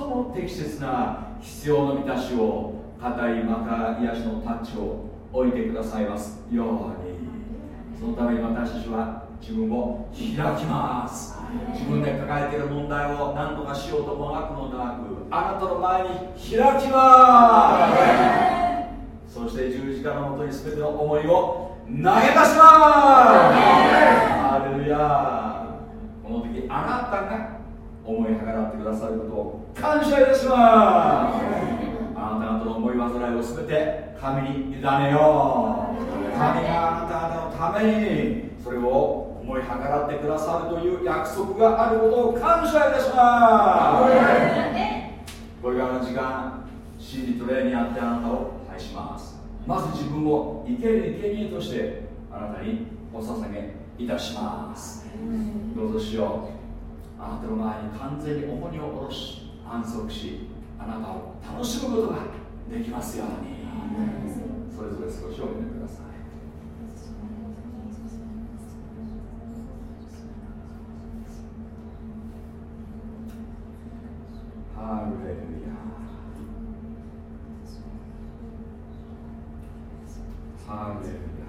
も適切な必要の満たしを語りまた癒しのタッチを置いてくださいます。ように。そのために私たちは自分を開きます。自分で抱えている問題を何とかしようともがくのではなくあなたの前に開きます。そして十字架のもとに全ての思いを投げ出します。ハレルヤこの時あなたが思い計らってくださることを感謝いたします。あなた方の思い煩いを全て神に委ねよう神があなた方のためにそれを思い計らってくださるという約束があることを感謝いたします。これからの時間真理と霊にあってあなたを愛しますまず自分を生ける生贄としてあなたにお捧げいたします。どうぞしよう。あなたの前に完全に重荷を下ろし安息しあなたを楽しむことができますように。それぞれ少しお見てください。ハレルヤハレルヤ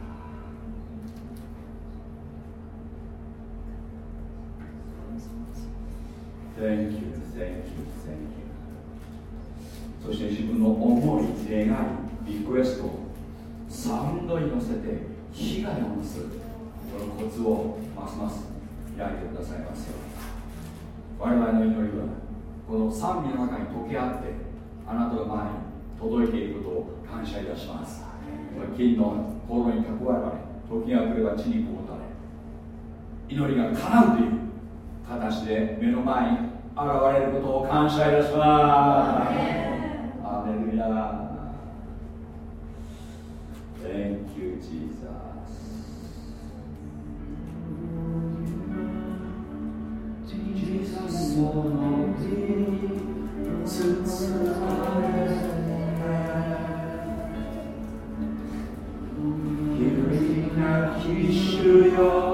Thank you, thank you, thank you. そして自分の思い、願い、リクエストをサウンドに乗せて被害を乗せる。このコツをますます開いてくださいますよ。我々の祈りはこの賛美の中に溶け合ってあなたの前に届いていることを感謝いたします。金の心に蓄えられ時が来れば地にこぼたれ。祈りが叶うという形で目の前に現れることを感謝いたしますアレルヤ Thank you, Jesus. その日包まれ日なき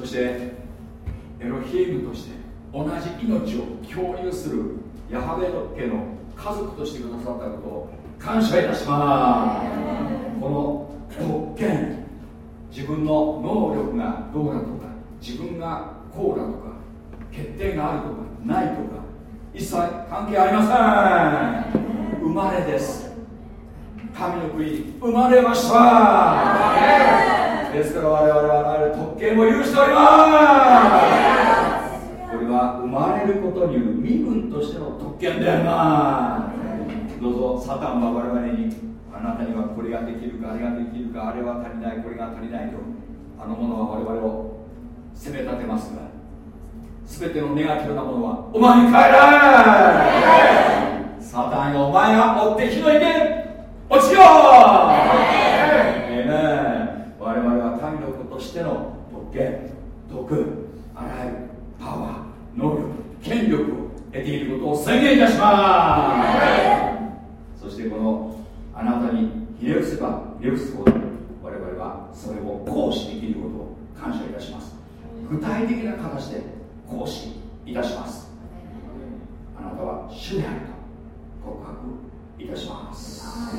そしてエロヒームとして同じ命を共有するヤハベ家の家族としてくださったことを感謝いたします。この特権自分の能力がどうだとか自分がこうだとか欠点があるとかないとか一切関係ありません。生まれです。神の国に生まれました。ですから我々はある特権を有しております。これは生まれることによる身分としての特権でありますどうぞサタンは我々にあなたにはこれができるかあれができるかあれは足りないこれが足りないと。あのものは我々を責め立てますが。全てのネガティブなものはお前に帰れサタンがお前が追って火の池落ちようええ我々は神の子としての特権徳あらゆるパワー能力権力を得ていることを宣言いたします。そしてこのあなたにひれ伏せばひれ伏すほど我々はそれを行使できることを感謝いたします。具体的な形で行使いたします。あなたは主であると告白いたします。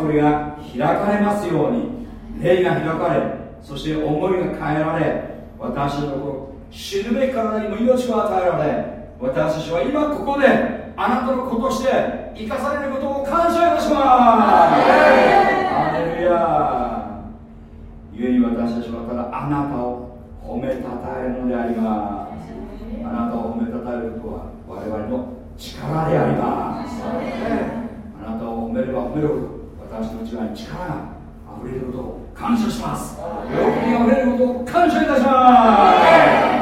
ますますますこれが開かれますように霊が開かれそして思いが変えられ私のこ死ぬべき体にも命が与えられ私たちは今ここであなたの子として生かされることを感謝いたします。アレルヤ故に私たちはただあなたを褒めたたえるのであります。あなたを褒めたたえることは我々の力であります。あなたを褒めれば褒めるほど私の内側に力が溢れることを感謝します。喜びが溢れることを感謝いたします。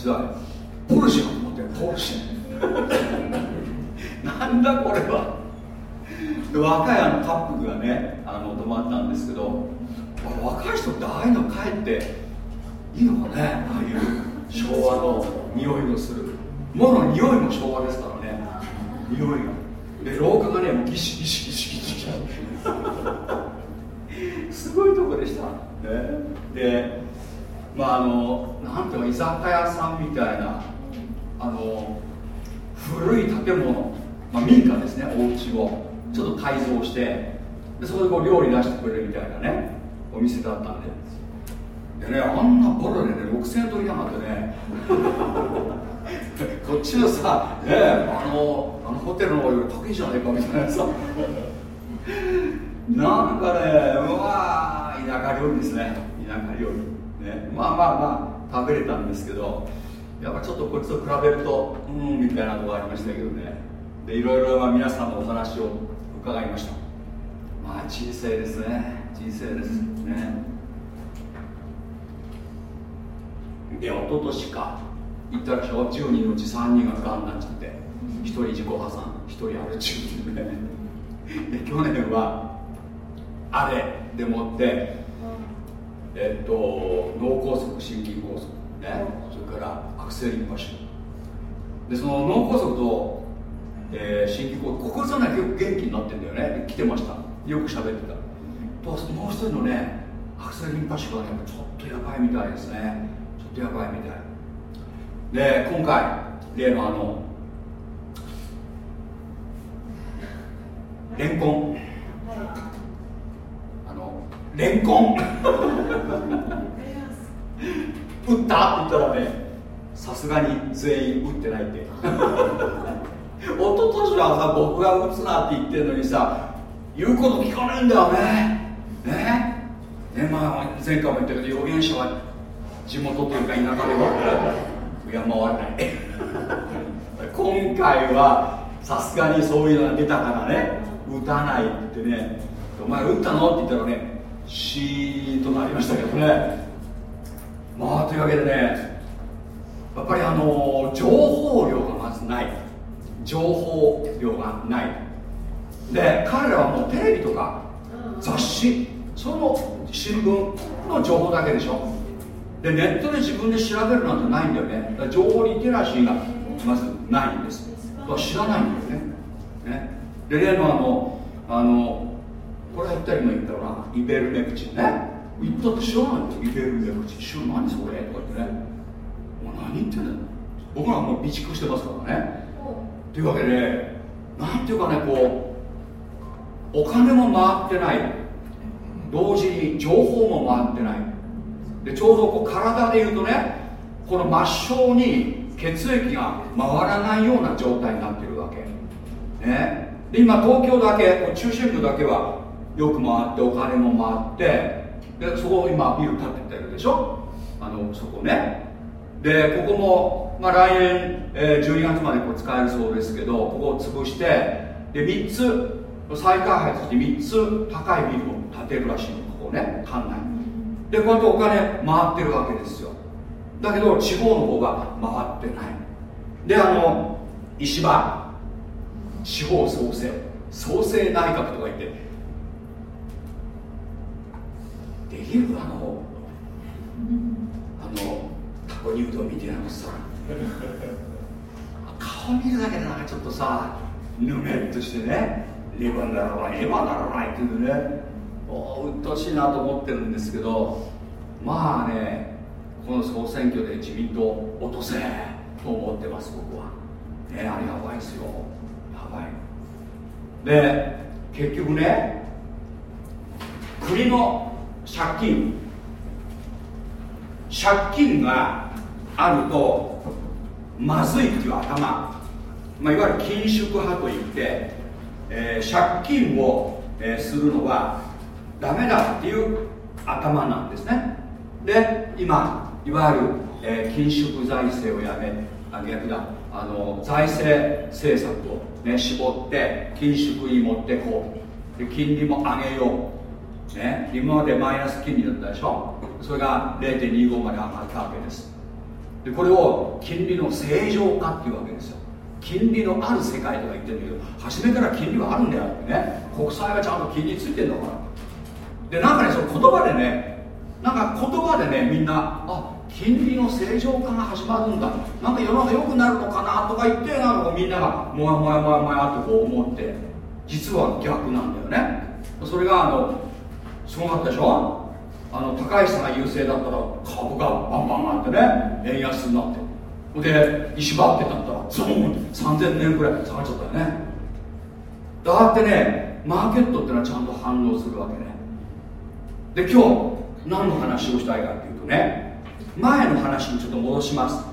時代ポルシェが持ってるポルシェ。なんだこれは。若いあのカップルがねあの泊まったんですけど若い人ってああいうの帰っていいのかねああいう昭和の匂いのする。もの匂いも昭和ですからね。匂いが。で廊下がねもうギシギシギシギシギシ。すごいとこでした、ね、でまああのなんていうか居酒屋さんみたいなあの古い建物、まあ、民家ですねお家を。ちょっと改造してでそこでこう料理出してくれるみたいなねお店だったんで。でねあんなボロでね6000円取りやがってね。こっちのさ、ね、あのあのホテルの方より高いじゃないかみたいなさ。なんかねうわ田舎料理ですね。田舎料理。ね。まあまあまあ食べれたんですけどやっぱちょっとこいつと比べるとうんみたいなとこありましたけどね。でいろいろ皆さんのお話を伺いました。まあ人生ですね。人生ですね。でおととしか。行ったらしょ。10人のうち3人ががんになっちゃって。1人自己破産。1人ある10ね。でで去年はあれでもってえっと脳梗塞心筋梗塞ね。それから悪性リンパ腫。でその脳梗塞と、えー、心筋梗塞ここじゃない結元気になってんだよね。来てました。よく喋ってた。ともう一人のね悪性リンパ腫がねちょっとやばいみたいですね。ちょっとやばいみたい。で今回例のあの レンコン。レンコン。打った？って言ったらねさすがに全員打ってないって。おととしはさ僕が打つなって言ってるのにさ言うこと聞かないんだよね。ね？ねまあ前回も言ったけど予言者は地元というか田舎では敬わない。今回はさすがにそういうのが出たからね打たないってね。お前打ったの？って言ったらねシーンとなりましたけどね。まあというわけでねやっぱりあの情報量がまずない。情報量がない。で彼らはもうテレビとか雑誌その新聞の情報だけでしょ。でネットで自分で調べるなんてないんだよね。情報リテラシーがまずないんです。知らないんだよね。ね。で例のあのあのこれは言ったりも言ったなイベルメクチンね。言ったって知らないイベルメクチ。ン知ら何それ？とか言ってね。もう何言ってんだよ。僕らはもう備蓄してますからね。というわけでなんていうかねこうお金も回ってない。同時に情報も回ってない。でちょうどこう体でいうとねこの末梢に血液が回らないような状態になってるわけ。ね。で今東京だけ中心部だけはよく回ってお金も回ってでそこを今ビル建ててるでしょ？あのそこね。でここも、まあ、来年、えー、12月までこう使えるそうですけどここを潰してで3つ再開発して3つ高いビルを建てるらしいのここね館内でこうやってお金回ってるわけですよ。だけど地方の方が回ってない。であの石破地方創生。創生内閣とか言ってできるあのあのタコニュードみたいなのさ。顔見るだけでなんかちょっとさぬめっとしてねレバならないエヴァならないっていうねおうっとしいなと思ってるんですけどまあねこの総選挙で自民党落とせと思ってます僕は。ねあれやばいですよ。やばい。で結局ね国の借金。借金があるとまずいっていう頭、まあ、いわゆる緊縮派といって、えー、借金を、えー、するのはダメだっていう頭なんですね。で今いわゆる、えー、緊縮財政をやめあ逆だ。あの財政政策を、ね、絞って緊縮に持ってこう。で金利も上げよう、ね、今までマイナス金利だったでしょ？それが0.25まで上がったわけです。でこれを金利の正常化っていうわけですよ。金利のある世界とか言ってるけど初めから金利はあるんだよってね。国債はちゃんと金利ついてんだから。でなんかねその言葉でねなんか言葉でねみんなあ金利の正常化が始まるんだ。なんか世の中良くなるのかなとか言ってなんかみんながもやもやもやもやってこう思って実は逆なんだよね。それがあのすごかったでしょ？あの高市さんが優勢だったら株がバンバン上がってね円安になって。で石破ってなったらゾーン3000年ぐらい下がっちゃったよね。だってねマーケットってのはちゃんと反応するわけね。で今日何の話をしたいかっていうとね前の話にちょっと戻します。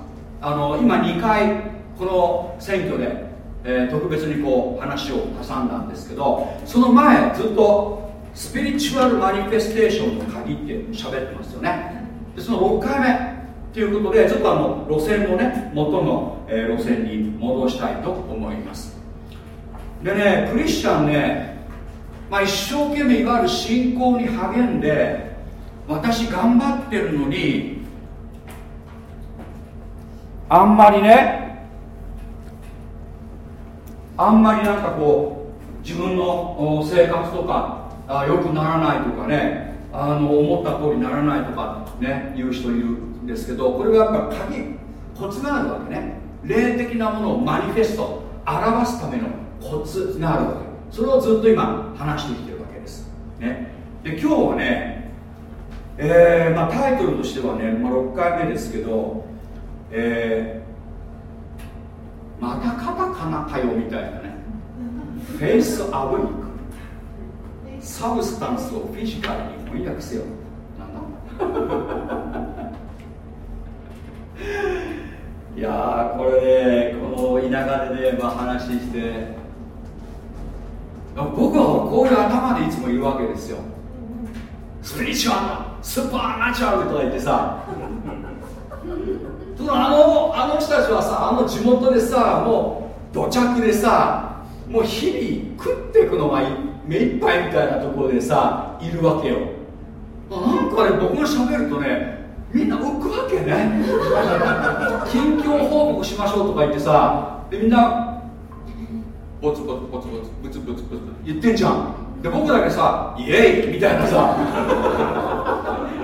あの今2回この選挙で、えー、特別にこう話を挟んだんですけどその前ずっとスピリチュアルマニフェステーションの鍵って喋ってますよね。でその6回目ということでちょっとあの路線のね元の、えー、路線に戻したいと思います。でねクリスチャンね、まあ、一生懸命いわゆる信仰に励んで私頑張ってるのにあんまりねあんまりなんかこう自分の生活とかあ良くならないとかね。あの思った通りにならないとかね言う人いるんですけどこれはやっぱ鍵コツがあるわけね。霊的なものを manifest 表すためのコツがあるわけ。それをずっと今話してきてるわけです、ね、で今日はね、えーまあ、タイトルとしてはね、まあ、6回目ですけど、えー、またカタカナかよみたいなね。 Faith awake substance をフィジカルに翻訳せよ。なんだ？いやこれねこの田舎でね、まあ、話して。僕はこういう頭でいつもいるわけですよ。スピリチュアルスーパーナチュラルとか言ってさ。あのあの人たちはさあの地元でさもう土着でさもう日々食っていくのがいい。目いっぱいみたいなところでさいるわけよ。なんかね僕が喋るとねみんな浮くわけね。近況報告しましょうとか言ってさでみんなボツボツボツボツブツブツブツ。言ってんじゃん。で僕だけさイエイみたいなさ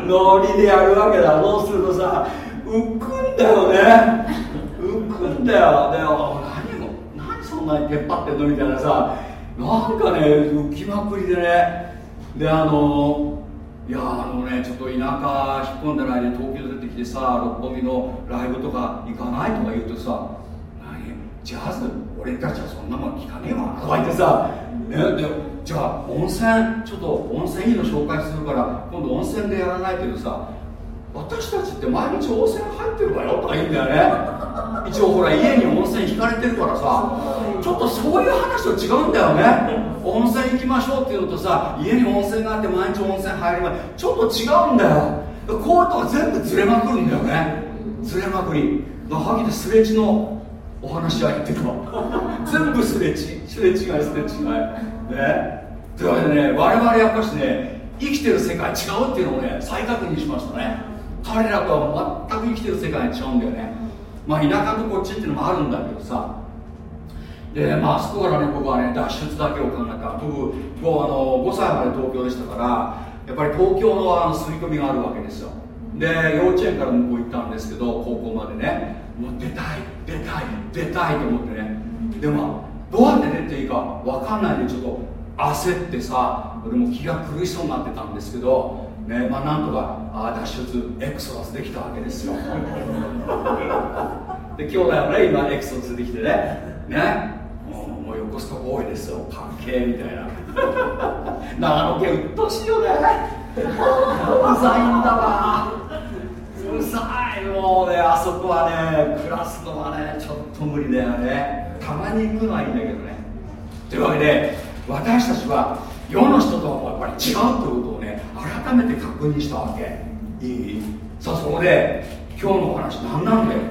ノリでやるわけだ。そうするとさ浮くんだよね。浮くんだよ。で何も何そんなに出っ張ってんのみたいなさなんかね浮きまくりでね。であのいやあのねちょっと田舎引っ込んでないで東京出てきてさ六本木のライブとか行かないとか言うとさ何？ジャズ？俺たちはそんなもん聞かねえわ。とか言ってさ、ね、でじゃあ温泉ちょっと温泉いいの紹介するから今度温泉でやらないけどさ私たちって毎日温泉入ってるわよとか言うんだよね。一応ほら家に温泉引かれてるからさちょっとそういう話と違うんだよね。温泉行きましょうっていうのとさ家に温泉があって毎日温泉入ればちょっと違うんだよ。こういうとこ全部ずれまくるんだよね。ずれまくり。はぎでスレッチのお話は言ってるわ。全部すれ違いすれ違いすれ違い。ね。というわけでね我々やっぱしね生きてる世界違うっていうのをね再確認しましたね彼らとは全く生きてる世界違うんだよね。まあ田舎とこっちっていうのもあるんだけどさ。でまああそこからね僕はね脱出だけを考えた。僕僕あの5歳まで東京でしたからやっぱり東京のあの刷り込みがあるわけですよ。で幼稚園から向こう行ったんですけど高校までね。もう出たい出たい出たいと思ってね。でもどうやって出ていいか分かんないでちょっと焦ってさ俺も気が狂いそうになってたんですけどねまあなんとか脱出エクソダスできたわけですよ。で兄弟はね今エクソダスできてねねもう横須賀多いですよ。かっけえみたいな。長野県うっとしいよね。うざいんだわ。うざい。もうねあそこはね暮らすのはねちょっと無理だよね。たまに行くのはいいんだけどね。というわけで私たちは世の人とはやっぱり違うということをね改めて確認したわけ。いい？さあそこで今日のお話何なんだよ。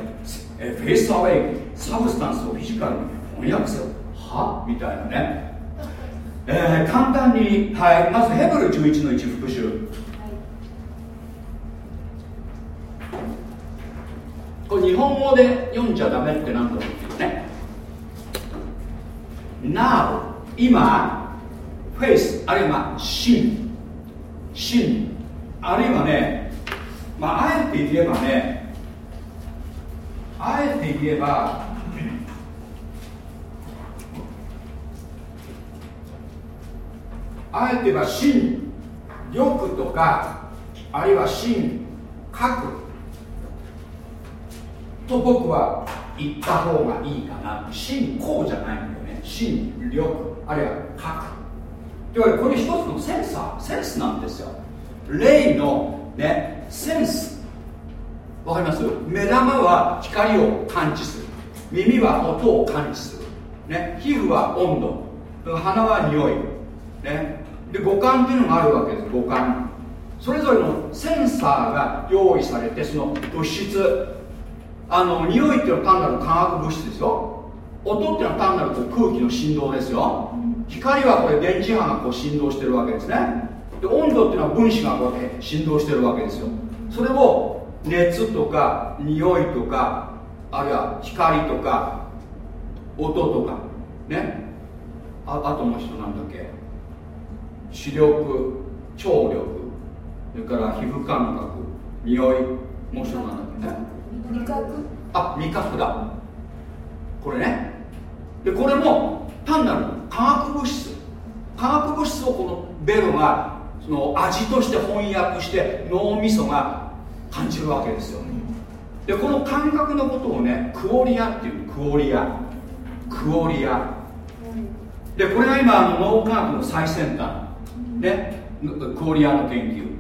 フェイスアウェイサブスタンスをフィジカルに翻訳せよ。は？みたいなね。えー、簡単に、はい、まずヘブル11の1復習。これ日本語で読んじゃダメって何だろうっていうね。Now 今フェイスあるいは真真あるいはねまああえて言えばねあえて言えばあえて言えば真力とかあるいは真核。と僕は言った方がいいかな。真こうじゃないんだよね。真力あるいは核。いわけでこれ一つのセンサーセンスなんですよ。霊のねセンス。わかります？目玉は光を感知する。耳は音を感知する、ね、皮膚は温度。鼻は匂い、ね、で五感っていうのがあるわけです。五感。それぞれのセンサーが用意されてその物質。あの匂いっていうのは単なる化学物質ですよ。音っていうのは単なる空気の振動ですよ。光はこれ電磁波がこう振動してるわけですね。で温度っていうのは分子がこうやって振動してるわけですよ。それを熱とか匂いとかあるいは光とか音とかね。ああともう一なんだっけ？視力聴力。それから皮膚感覚。匂い。もう一つなんだっけね。味覚？あ味覚だ。これね。でこれも単なる化学物質化学物質をこのベロがその味として翻訳して脳みそが感じるわけですよね。でこの感覚のことをねクオリアっていうクオリア。クオリア。でこれが今あの脳科学の最先端。ね。クオリアの研究。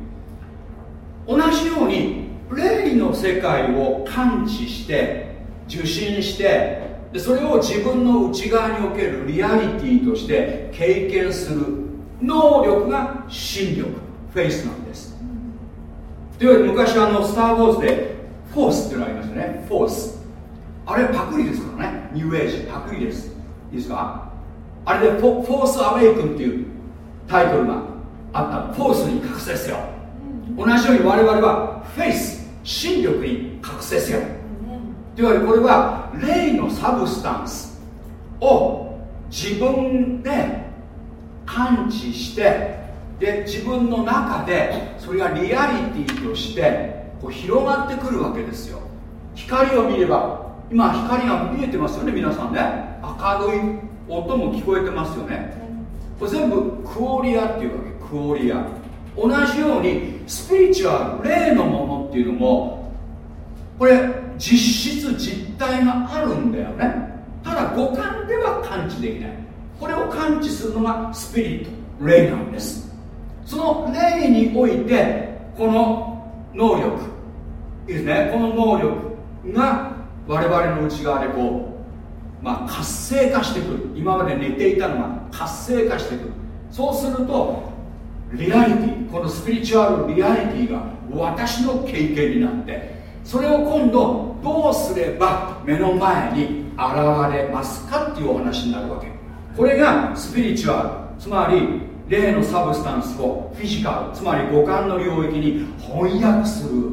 同じように霊の世界を感知して受信してでそれを自分の内側におけるリアリティとして経験する能力が心力フェイスなんです。というわけで昔あの「スター・ウォーズ」でフォースっていうのがありますよね。フォース。あれパクリですからね。ニューエイジパクリです。いいですか？あれでフォ「Force Awaken」っていうタイトルがあった。フォースに隠せですよ。同じように我々は faith 心力に覚醒ですよ。というわけでこれは霊の substance を自分で感知してで自分の中でそれがリアリティとしてこう広がってくるわけですよ。光を見れば今光が見えてますよね皆さんね。明るい音も聞こえてますよね。これ全部クオリアっていうわけクオリア。同じようにスピリチュアル霊のものっていうのもこれ実質実体があるんだよね。ただ五感では感知できない。これを感知するのがスピリット霊なんです。その霊においてこの能力いいですね。この能力が我々の内側でこう、まあ、活性化してくる。今まで寝ていたのが活性化してくる。そうするとリアリティこのスピリチュアルリアリティが私の経験になってそれを今度どうすれば目の前に現れますかっていうお話になるわけ。これがスピリチュアルつまり霊のサブスタンスをフィジカルつまり五感の領域に翻訳する。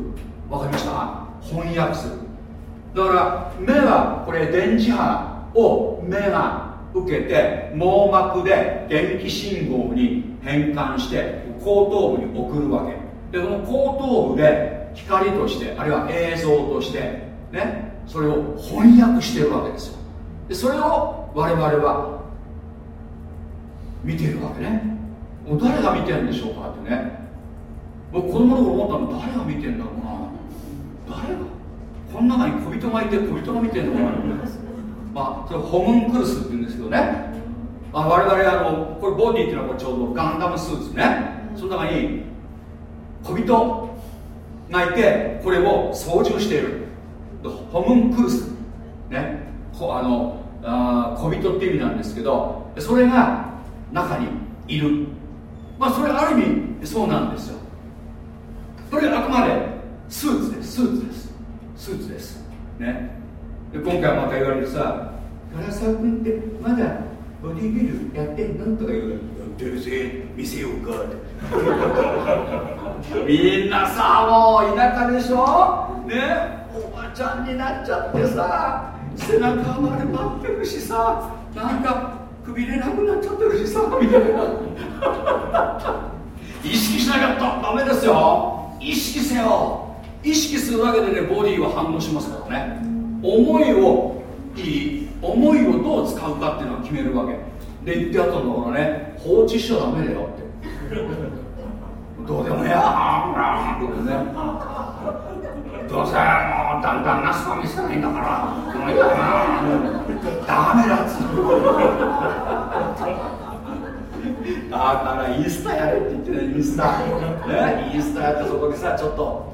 わかりました？翻訳する。だから目はこれ電磁波を目が受けて網膜で電気信号に変換して後頭部に送るわけ。でこの後頭部で光としてあるいは映像としてねそれを翻訳してるわけですよ。でそれを我々は見てるわけね。もう誰が見てるんでしょうかってね。僕子供の頃思ったの誰が見てんだろうな。誰が？この中に小人がいて小人が見てるのかな。まあそれホムンクルスって言うんですけどね。あ我々あのこれボディっていうのはこれちょうどガンダムスーツね。その中に小人がいてこれを操縦している。ホムンクルスね。こあのあ小人っていう意味なんですけどそれが中にいる。まあそれある意味そうなんですよ。これあくまでスーツです。スーツです。スーツですね。で今回また言われるさ唐沢君ってまだボディビルやってんの？とか言うやってるぜ。見せようか。っ てみんなさもう田舎でしょ？ね？おばちゃんになっちゃってさ背中まで待ってるしさなんかくびれなくなっちゃってるしさみたいな。意識しなきゃダメですよ。意識せよ。意識するだけでねボディは反応しますからね。思いをいい思いをどう使うかっていうのは決めるわけ。で言ってあったんだからね放置しちゃダメだよって。どうでもやーってねどうせもうだんだんなすか見せないんだから。もういいやなダメだっつだからインスタやれって言ってねインスタ。ね。インスタやってそこでさちょっと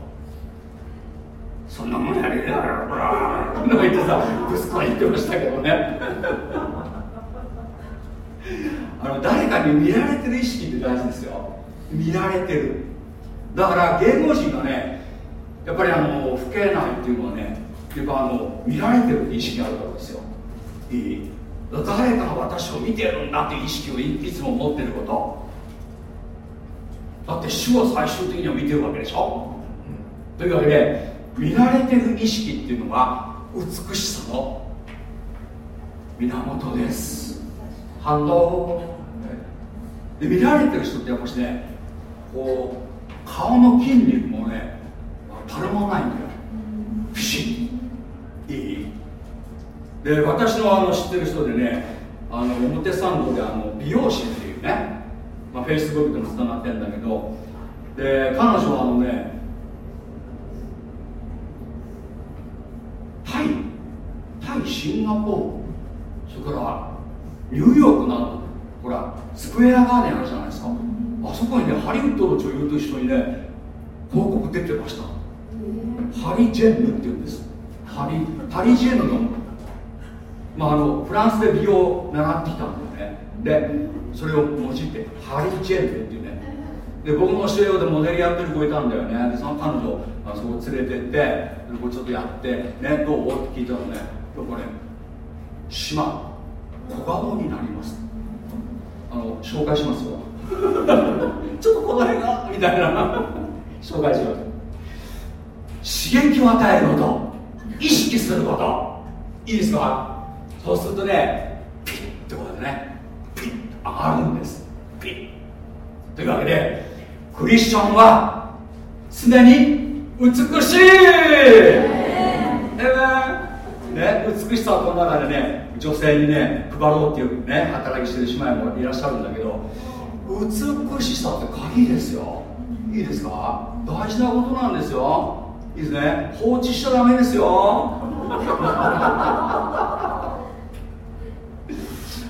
そんなもんやれねえだろほら。なんか言ってさブスコ言ってましたけどね。あの誰かに見られてる意識って大事ですよ。見られてる。だから芸能人がねやっぱりあの老けないっていうのはねやっぱあの見られてる意識があるからですよ。いい？誰かが私を見てるんだっていう意識をいつも持ってること。だって主は最終的には見てるわけでしょ、うん、というわけで見られてる意識っていうのは美しさの源です。反応で見られてる人ってやっぱしねこう顔の筋肉もねたるまないんだよ。ピシッいい？で私のあの知ってる人でねあの表参道であの美容師っていうね、まあ、フェイスブックでもつながってるんだけどで彼女はあのねタイタイシンガポールそれからニューヨークなどほらスクエアガーデンあるじゃないですか。あそこにねハリウッドの女優と一緒にね広告出てました。ハリジェンヌって言うんです。パリパリジェンヌの,、まあ、あのフランスで美容を習ってきたんだよね。でそれを用いてパリジェンヌっていうね。で僕の教え子でモデルやってる子いたんだよね。でその彼女あそこ連れてってこれちょっとやってねどう？って聞いたらねやっぱね島小顔になりますあの紹介しますよ。ちょっとこの辺がみたいな。紹介します刺激を与えること。意識すること。いいですか？そうするとねピッってことでねピッと上がるんです。ピッ。というわけでクリスチャンは常に美しい。ね、美しさはこの中でね女性にね配ろうっていうね働きしてる姉妹もいらっしゃるんだけど美しさって鍵ですよ。いいですか？大事なことなんですよ。いいですね？放置しちゃダメですよ。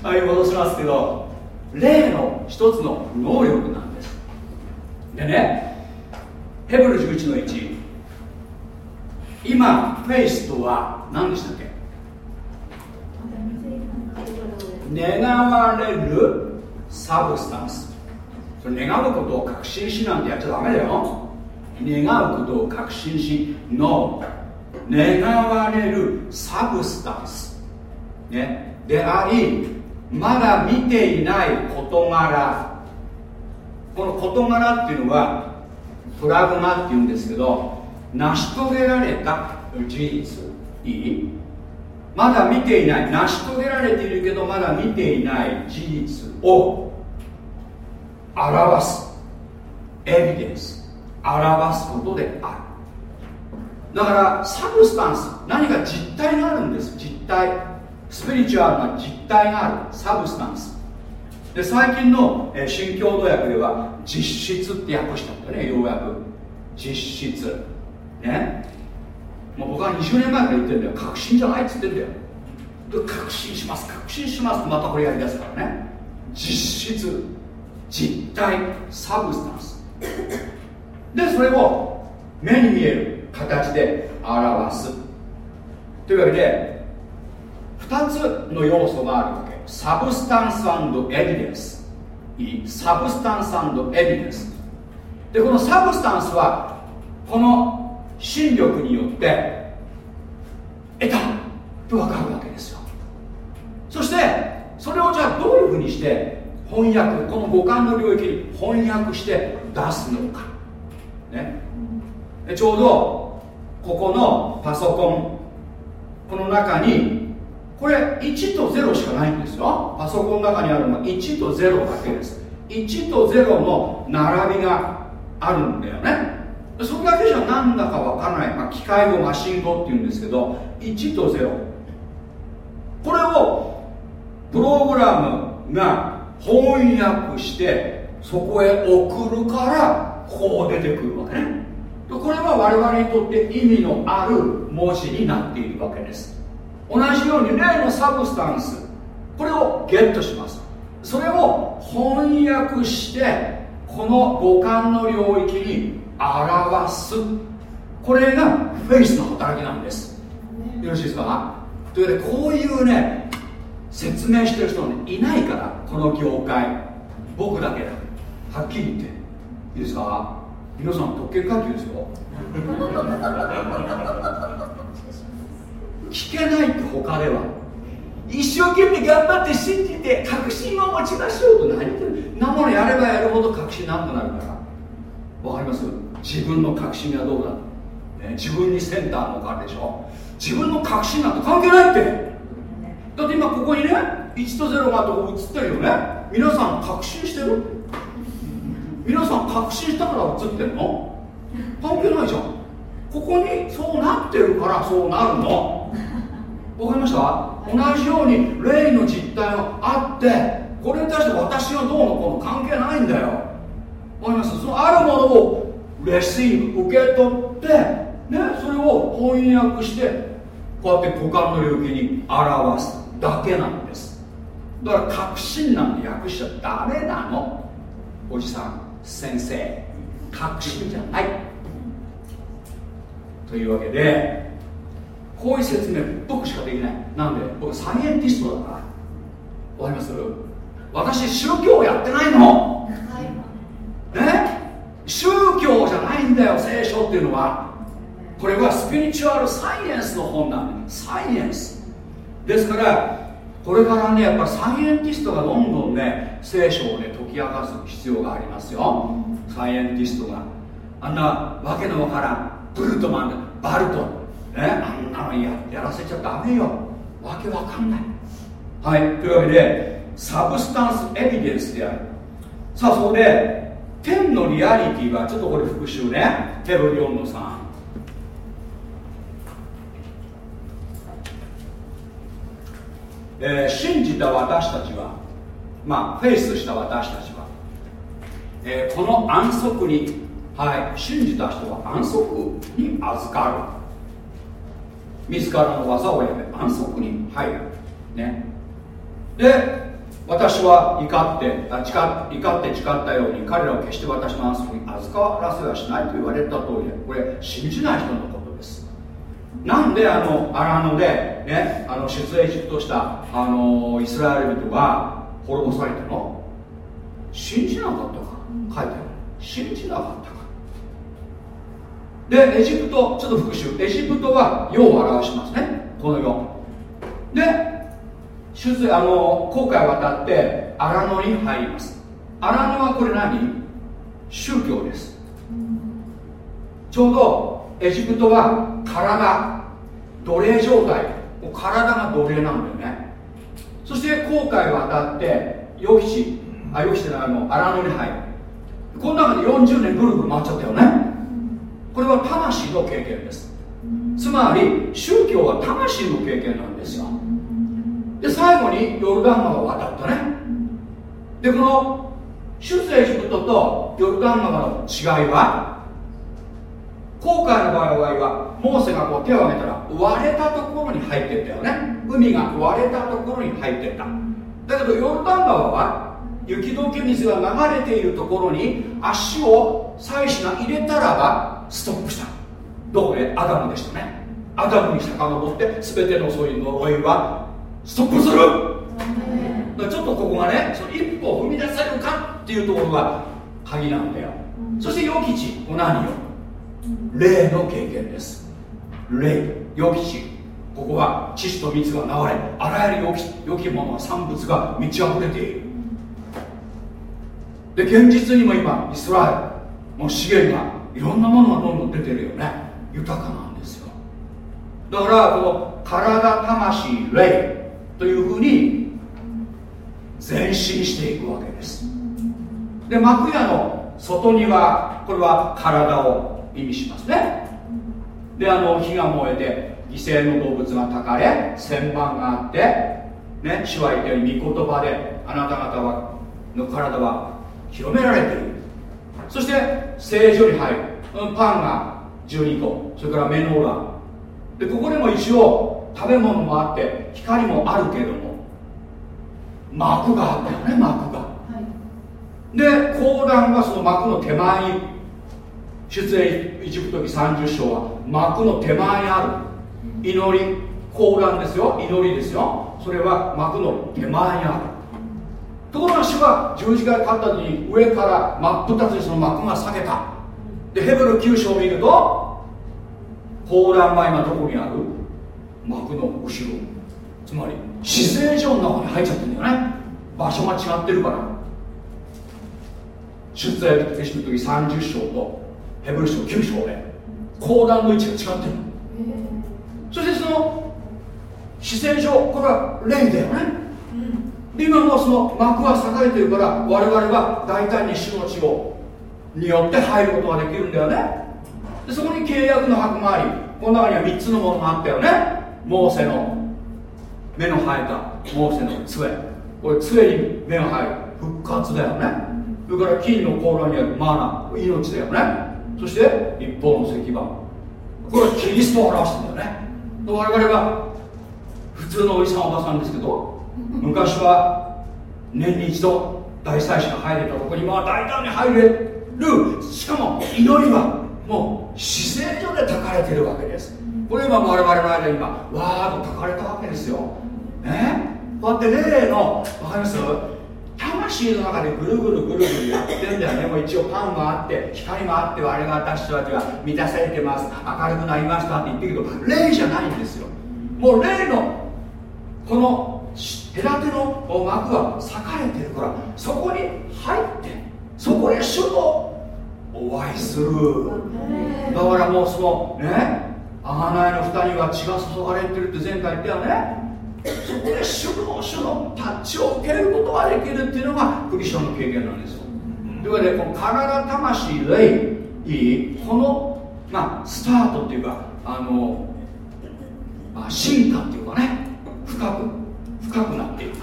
はい戻しますけど霊の一つの能力なんです。でねヘブル11の1今フェイスとは何でしたっけ？願われる substance。それ願うことを確信しなんてやっちゃダメだよ。願うことを確信しの願われる substance、ね、でありまだ見ていない事柄。この事柄っていうのはトラグマっていうんですけど成し遂げられた事実。いい？まだ見ていない。成し遂げられているけどまだ見ていない事実。を表す。エビデンス表すことである。だから substance。何か実体があるんです。実体。スピリチュアルな実体がある。サブスタンス。で最近の、え、新共同訳では実質って訳したんだよね。ようやく実質。ね。もう僕は20年前から言ってるんだよ。確信じゃないっつってんだよ。確信します。確信します。またこれやりだすからね。実質実体 substance。でそれを目に見える形で表す。というわけで2つの要素があるわけ。サブスタンスエビデンス。いい。サブスタンスエビデンス。でこの substance はこの心力によって得たと分かるわけですよ。そしてそれをじゃあどういうふうにして翻訳この五感の領域に翻訳して出すのか、ね、ちょうどここのパソコンこの中にこれ1と0しかないんですよ。パソコンの中にあるのは1と0だけです。1と0の並びがあるんだよね。それだけじゃなんだかわからない、まあ、機械語マシン語っていうんですけど1と0これをプログラムが翻訳してそこへ送るからこう出てくるわけね。これは我々にとって意味のある文字になっているわけです。同じように例のサブスタンスこれをゲットします。それを翻訳してこの五感の領域に表す。これがフェイスの働きなんです。よろしいですか？というわけでこういうね説明してる人はいないからこの業界。僕だけだ。はっきり言って。いいですか？皆さん特権階級ですよ。聞けないって他では。一生懸命頑張って信じて確信を持ちましょうと何言ってる。なものやればやるほど確信なくなるから。わかります？自分の確信はどうだ、ね、自分にセンターのおかるでしょ？自分の確信なんて関係ないって。だって今ここにね1と0がとこ映ってるよね。皆さん確信してる？皆さん確信したから映ってるの？関係ないじゃん。ここにそうなってるからそうなるの。わかりました？同じように霊の実態があってこれに対して私がどうのこうの関係ないんだよ。わかりますそのあるものをレシーブ受け取ってねそれを翻訳してこうやって股間の領域に表す。だけなんです。だから確信なんて訳しちゃダメなの。おじさん先生確信じゃない。というわけでこういう説明僕しかできない。なんで僕サイエンティストだから。わかります？私宗教やってないの、ね？宗教じゃないんだよ聖書っていうのは。これはスピリチュアルサイエンスの本なんでサイエンスですからこれからねやっぱサイエンティストがどんどんね聖書をね解き明かす必要がありますよ。サイエンティストが。あんなわけのわからんブルトマンバルトねあんなのややらせちゃダメよ。わけわかんない。はいというわけでサブスタンスエビデンスである。さあそこで天のリアリティはちょっとこれ復習ね。テロ4の3えー、信じた私たちはまあフェイスした私たちは、えー、この安息にはい信じた人は安息に預かる。自らの技をやめ安息に入る。ね。で私は怒ってあ誓怒って誓ったように彼らを決して私の安息に預からせはしないと言われた通りでこれ信じない人のなんであの荒野でねあの出エジプトしたあのイスラエル人が滅ぼされたの？信じなかったか？書いてある。信じなかったか？でエジプトちょっと復習。エジプトは世を表しますね。この世。で出あの航海を渡って荒野に入ります。荒野はこれ何？宗教です。ちょうどエジプトは体奴隷状態。もう体が奴隷なんだよね。そして航海を渡って予期地あ予期地あの荒野に入る。この中で40年ぐるぐる回っちゃったよね。これは魂の経験です。つまり宗教は魂の経験なんですよ。で最後にヨルダン川を渡ったね。でこの出エジプトとヨルダン川の違いは航海の場合はモーセがこう手を挙げたら割れたところに入ってったよね。海が割れたところに入ってった。だけどヨルダン川は雪解け水が流れているところに足を妻子が入れたらばストップした。どこで？アダムでしたね。アダムに遡って全てのそういう呪いはストップする。ちょっとここがねその一歩踏み出せるかっていうところが鍵なんだよ。そして予期地何よ霊の経験です。霊予期地ここは知と蜜が流れあらゆる良きもの産物が満ち溢れている。で現実にも今イスラエルもう資源がいろんなものがどんどん出てるよね。豊かなんですよ。だからこの体魂霊というふうに前進していくわけです。で幕屋の外庭これは体を意味しますね。であの火が燃えて犠牲の動物がたかれ旋盤があってね主は言ったように御言葉であなた方はの体は広められている。そして聖女に入る。パンが12個。それからメノーラ。でここでも一応食べ物もあって光もあるけども幕があったよね幕が、はい、で講談はその幕の手前に出演エジプト記30章は幕の手前にある。祈り講談ですよ。祈りですよ。それは幕の手前にある。ところが主は十字架に立った時に上から真っ二つにその幕が裂けた。でヘブル9章を見ると講談は今どこにある幕の後ろつまり自然上の中に入っちゃってるんだよね。場所が違ってるから。出演エジプト時30章とヘブル書9章で講談の位置が違ってる。そしてその自然上これは霊だよね、で今もその幕は栄えてるから我々は大胆に主の地をによって入ることができるんだよね。でそこに契約の箱がありこの中には3つのものがあったよね。モーセの目の生えたモーセの杖。これ杖に目が生える。復活だよね。それから金の甲羅にあるマナ命だよねそして一方の石板。これはキリストを表してんだよね。我々は普通のおじさんおばさんですけど昔は年に一度大祭司が入れたとこにまあ大胆に入れる。しかも祈りはもう姿勢上でたかれてるわけです。これ今我々の間に今わーっと書かれたわけですよ。ね？こうやって霊のわかります？魂の中でぐるぐるぐるぐるやってんだよね。もう一応パンがあって光があって我が私たちは満たされてます。明るくなりましたって言ってるけど霊じゃないんですよ。もう霊のこの隔ての幕は裂かれてるからそこに入ってそこへ主とお会いする。だからもうそのね贖いの蓋には血が注がれてるって前回言ったよね。そこで主の主のタッチを受けることができるっていうのがクリスチャンの経験なんですよ。というわけでこの体魂霊この、まあ、スタートっていうかあの、まあ、進化っていうかね深く深くなっていく。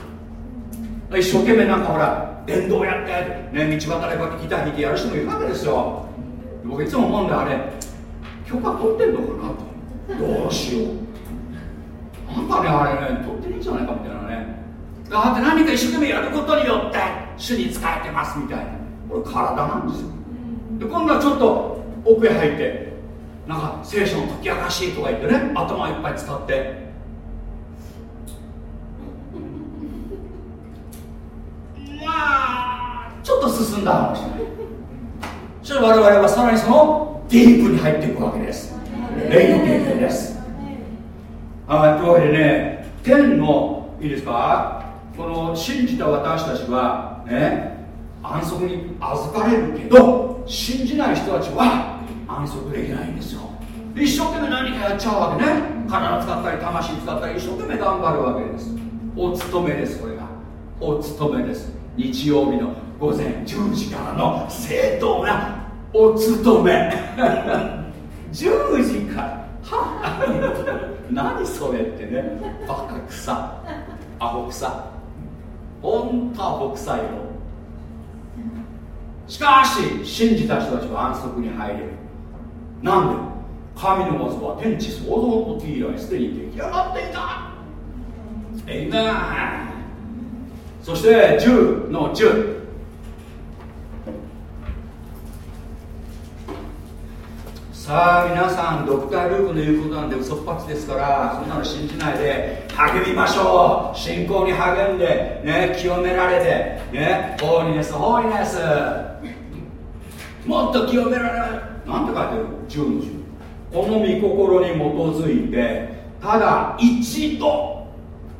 一生懸命なんかほら電動やって、ね、道端でこうやってギター弾いてやる人もいるわけですよ。僕いつも思うんであれ許可取ってんのかなと。どうしようなんかねあれね取っていいんじゃないかみたいなね。だって何か一生懸命やることによって主に仕えてますみたいな。これ体なんですよ。で今度はちょっと奥へ入ってなんか聖書の解き明かしとか言ってね頭いっぱい使って。まあちょっと進んだかもしれない。そして我々はさらにそのディープに入っていくわけです。霊の経験ですあというわけでね天のいいですか？この信じた私たちはね安息に預かれるけど信じない人たちは安息できないんですよ。一生懸命何かやっちゃうわけね。体使ったり魂使ったり一生懸命頑張るわけです。お勤めですこれが。お勤めです。日曜日の午前10時からの正当なお勤め。10時から。は何それってね。バカ草アホ草ほんとアホ草よ。しかし信じた人たちは安息に入れる。なんで？神の技は天地創造の時以来すでに出来上がっていた。えいなそして10の10さあ皆さんドクター・ルークの言うことなんで嘘っぱちですからそんなの信じないで励みましょう。信仰に励んでね清められてねホーリネスホーリネス。もっと清められる。なんて書いてる？10の10この御心に基づいてただ一度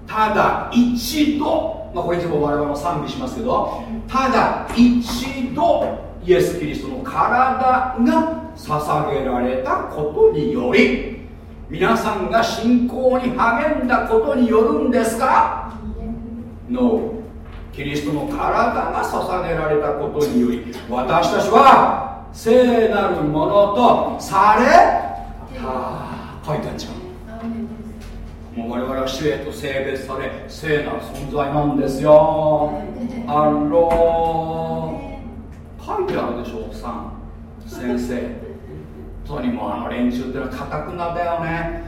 ただ一度まあこれいつも我々も賛美しますけどただ一度イエス・キリストの体が捧げられたことにより皆さんが信仰に励んだことによるんですか？No キリストの体が捧げられたことにより私たちは聖なるものとされた書いてあっちゃうもう我々は主へと性別され聖なる存在なんですよ。あろ書いてあるでしょさん。先生。当にもうあの連中っていうのはかたくなだよね。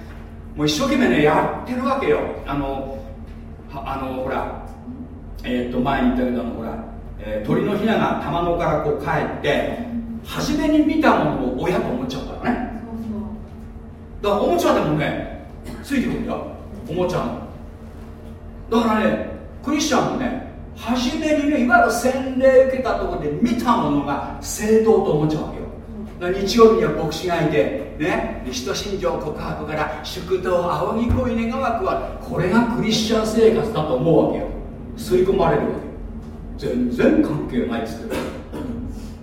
もう一生懸命ねやってるわけよ。あのあのほらえー、っと前に言ったけどあのほら、えー、鳥のひなが卵からこう帰って初めに見たものを親と思っちゃうからね。だからおもちゃでもね。ついてくるんだよ。おもちゃの。だからねクリスチャンもね初めにねいわゆる洗礼受けたところで見たものが正当と思っちゃうわけよ。日曜日には牧師がいてね使徒信条告白から祝祷仰ぎ恋願わくはこれがクリスチャン生活だと思うわけよ。吸い込まれるわけ全然関係ないっつってだか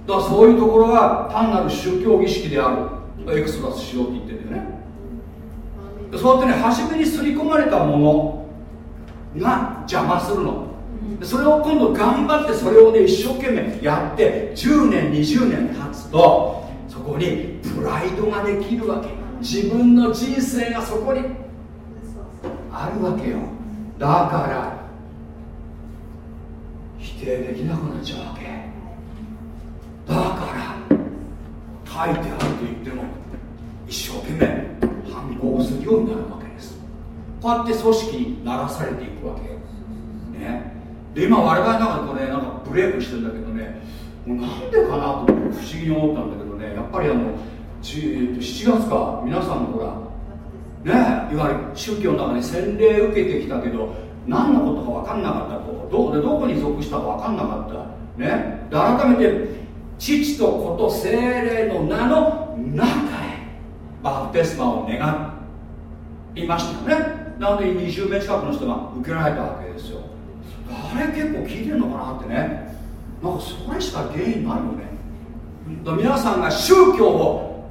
らそういうところは単なる宗教儀式である。エクソダスしようって言ってるんだよね。そうやってね初めに刷り込まれたものが邪魔するの。それを今度頑張ってそれをね一生懸命やって10年20年経つとこにプライドができるわけ。自分の人生がそこにあるわけよ。だから否定できなくなっちゃうわけ。だから書いてあると言っても一生懸命反抗するようになるわけです。こうやって組織にならされていくわけ、ね、で今我々の中でこれなんかブレイクしてるんだけどね。もうなんでかなと不思議に思ったんだけど。ねやっぱりあの7月か皆さんのほらねいわゆる宗教の中に洗礼受けてきたけど何のことか分かんなかったとどこでどこに属したか分かんなかったね。で改めて父と子と精霊の名の中へバプテスマを願いましたよね。なので20名近くの人が受けられたわけですよ。あれ結構聞いてるのかなってね。なんかそれしか原因ないよね皆さんが宗教を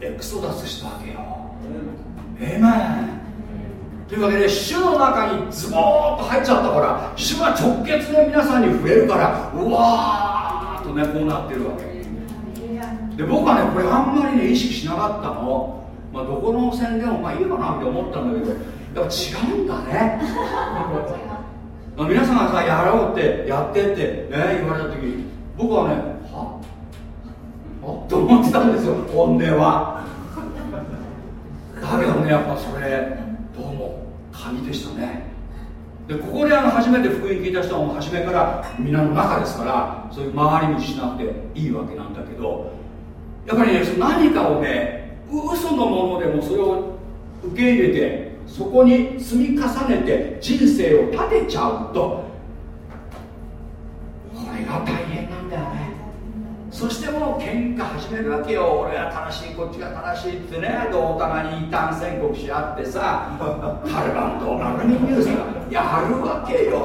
エクソダスしたわけよ。えまンというわけで主の中にズボーッと入っちゃったから主が直結で皆さんに触れるからうわーっとねこうなってるわけ。で僕はねこれあんまりね意識しなかったの、まあ、どこの宣伝もまあいいかなって思ったんだけどやっぱ違うんだね。皆さんがさやろうってやってってね言われた時僕はねは？あと思ってたんですよ本音は。だけどねやっぱそれどうも神でしたね。でここであの初めて福音聞いた人はもう初めから皆の中ですからそういう回り道しなくていいわけなんだけどやっぱりね何かをね嘘のものでもそれを受け入れてそこに積み重ねて人生を立てちゃうとこれが大変なだよね。そしてもう喧嘩始めるわけよ。俺は正しいこっちが正しいってね。でお互いに異端宣告し合ってさ。カルバンとマルミニュースがやるわけよ。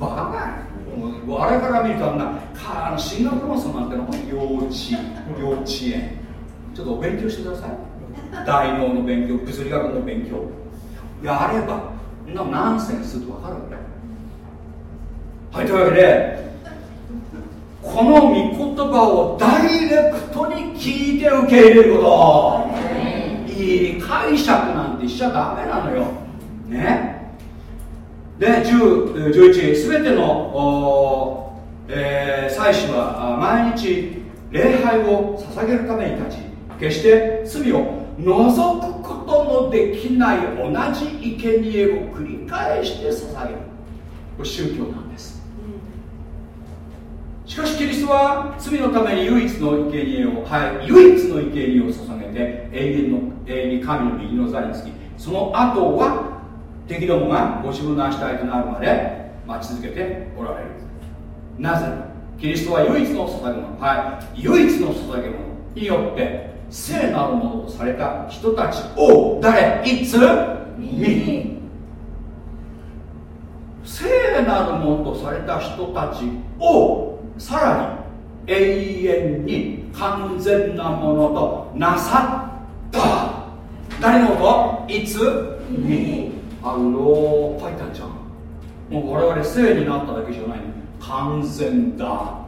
バカ。我から見るとあんな。あのシンガポールさんなんてのは幼稚。幼稚園。ちょっと勉強してください。大脳の勉強物理学の勉強。やればなナンセンスと分かるわけ。はいというわけでこの御言葉をダイレクトに聞いて受け入れること。いい解釈なんてしちゃダメなのよ。ね。で10 11全ての、えー、祭司は毎日礼拝を捧げるために立ち決して罪を除くことのできない同じ生贄を繰り返して捧げる。これ宗教なしかしキリストは罪のために唯一の生贄をはい唯一の生贄を捧げて永遠の永遠に神の右の座につきその後は敵どもがご自分の足体となるまで待ち続けておられる。なぜ？キリストは唯一の捧げ物。はい。唯一の捧げ物によって聖なるものとされた人たちを誰？いつ？に聖なるものとされた人たちをさらに永遠に完全なものとなさった。誰のこと？いつ？にあの書いたんじゃん。もう我々聖になっただけじゃない完全だ。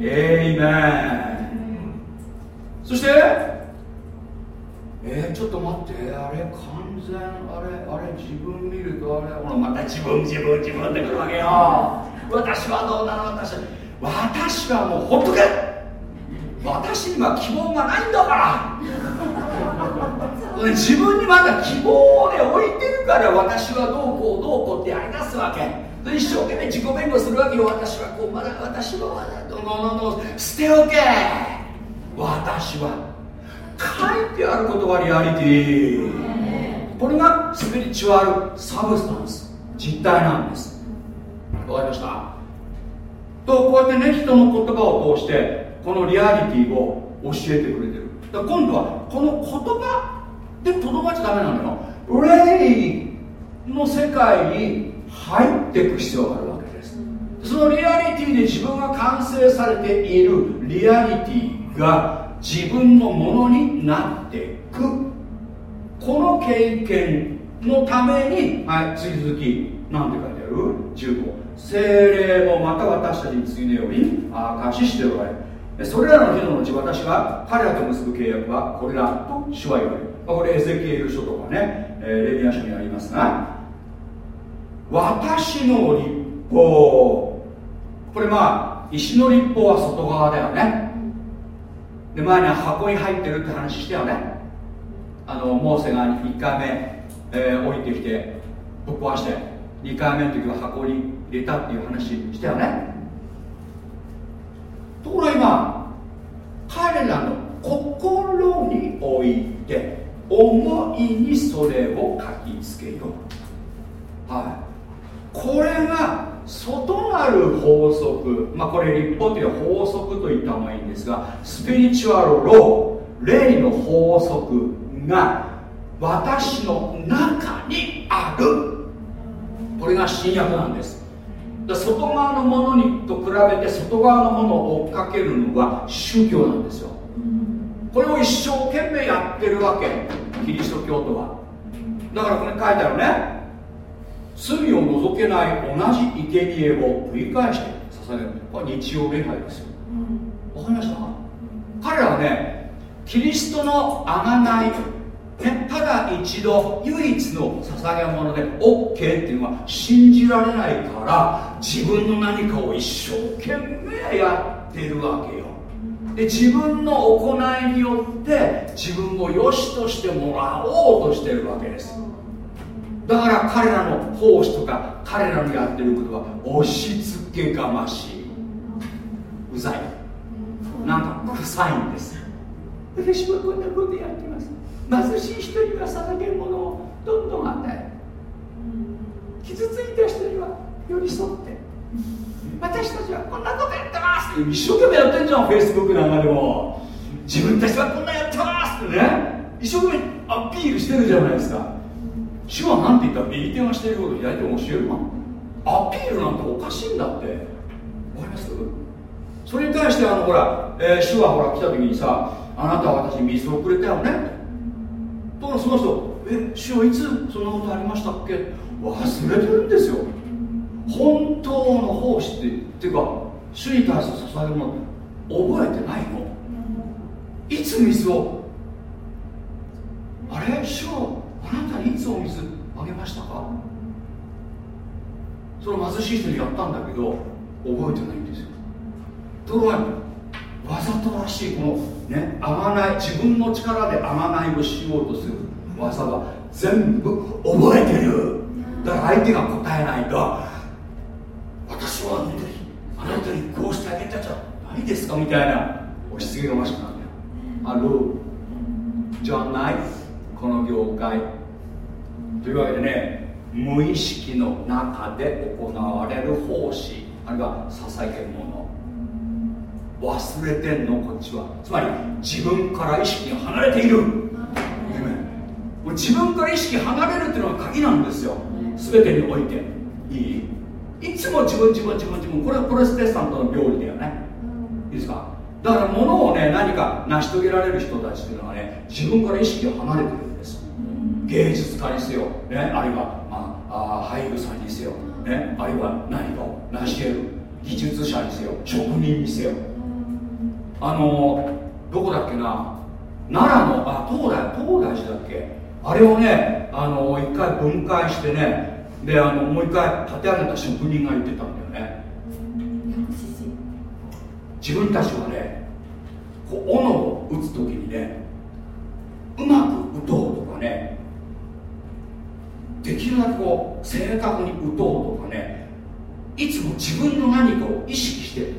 エイメン。そして？えー、ちょっと待って。あれ完全あれあれ自分見るとあれほらまた自分自分自分ってくるわけよ私はどうなの私。私はもうほっとけ私には希望がないんだから。自分にまだ希望をね置いてるから私はどうこうどうこうってやりだすわけ。一生懸命自己弁護するわけよ。私はこうまだ私はまだどののの。捨ておけ。私は書いてあることがリアリティ。これがスピリチュアルサブスタンス。実体なんですわかりました。とこうやってね人の言葉を通してこのリアリティを教えてくれてる。だ今度はこの言葉でとどまっちゃダメなのよ。霊の世界に入っていく必要があるわけです。そのリアリティで自分が完成されているリアリティが自分のものになっていく。この経験のためにはい次々き何て書いてある？15精霊もまた私たちに次のように明かししておられ。それらの日の後私は彼らと結ぶ契約はこれらと主は言われる、まあ、これエゼキエル書とかね、え、レビア書にありますが私の立法。これまあ石の立法は外側だよね。で前には箱に入ってるって話したよね。あのモーセが1回目、えー、降りてきてぶっ壊して2回目の時は箱に入れたっていう話したよね？ところが今彼らの心において思いにそれを書きつけよう。はい。これが外なる法則。まあこれ立法という法則と言った方がいいんですがスピリチュアルロー霊の法則が私の中にある。これが新約なんです。外側のものにと比べて外側のものを追っかけるのは宗教なんですよ。これを一生懸命やってるわけ。キリスト教徒は。だからこれ書いてあるね。罪を除けない同じ生贄を繰り返して捧げる。これ日曜礼拝ですよ。わかりました？彼らはねキリストの贖いね、ただ一度唯一の捧げ物で OK っていうのは信じられないから自分の何かを一生懸命やってるわけよ。で自分の行いによって自分を良しとしてもらおうとしてるわけです。だから彼らの奉仕とか彼らのやってることは押し付けがましい。うざい。なんか臭いんです。私はこんなことやってます。貧しい人には捧げるものをどんどん与え傷ついた人には寄り添って私たちはこんなことやってますって一生懸命やってんじゃんフェイスブックなんかでも。自分たちはこんなやってますってね。一生懸命アピールしてるじゃないですか。主は何て言ったら右手がしていることを左手を教えるなアピールなんておかしいんだって。わかります？それに対してあのほら、えー、主はほら来た時にさあなたは私に水をくれたよね。ところがその人え主はいつそんなことありましたっけ忘れてるんですよ本当の奉仕ってっていうか主に対する捧げるもの覚えてないのいつ水を？あれ主はあなたにいつお水あげましたかその貧しい人にやったんだけど覚えてないんですよところがわざとらしいこのね贖い自分の力で贖いをしようとする技は全部覚えてる。だから相手が答えないと私はあなたにこうしてあげたじゃないですかみたいな押し付けがましくなるんだよ。あるじゃないこの業界。というわけでね無意識の中で行われる奉仕あるいは捧げるもの忘れてんのこっちは。つまり自分から意識が離れている。自分から意識離れるっていうのが鍵なんですよ。全てにおいて。いい？いつも自分自分自分自分。これはプロテスタントの病理だよね。いいですか？だから物をね何か成し遂げられる人たちっていうのはね自分から意識が離れてるんです。芸術家にせよ、ね、あるいは、まあ、あ俳優さんにせよ、ね、あるいは何かを成し得る。技術者にせよ。職人にせよあのどこだっけな？奈良のあ東大東大寺だっけ？あれをねあの一回分解してねであのもう一回立て上げた職人が言ってたんだよね。自分たちはねこう斧を打つ時にねうまく打とうとかねできるだけこう正確に打とうとかねいつも自分の何かを意識して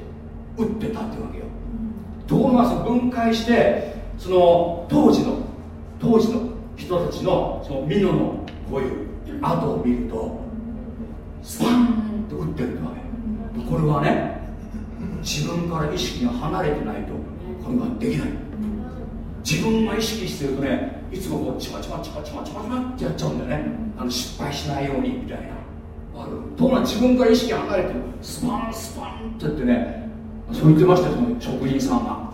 打ってたってわけよところがその分解してその当時の当時の人たちのその美濃のこういう跡を見るとスパンと打ってるわけ。これはね自分から意識が離れてないとこれができない。自分が意識してるとねいつもこうチマチマチマチマチマチマってやっちゃうんだよね。あの失敗しないようにみたいな。あるところが自分から意識が離れてる。スパンスパンって言ってねそう言ってましたよその職人さんが。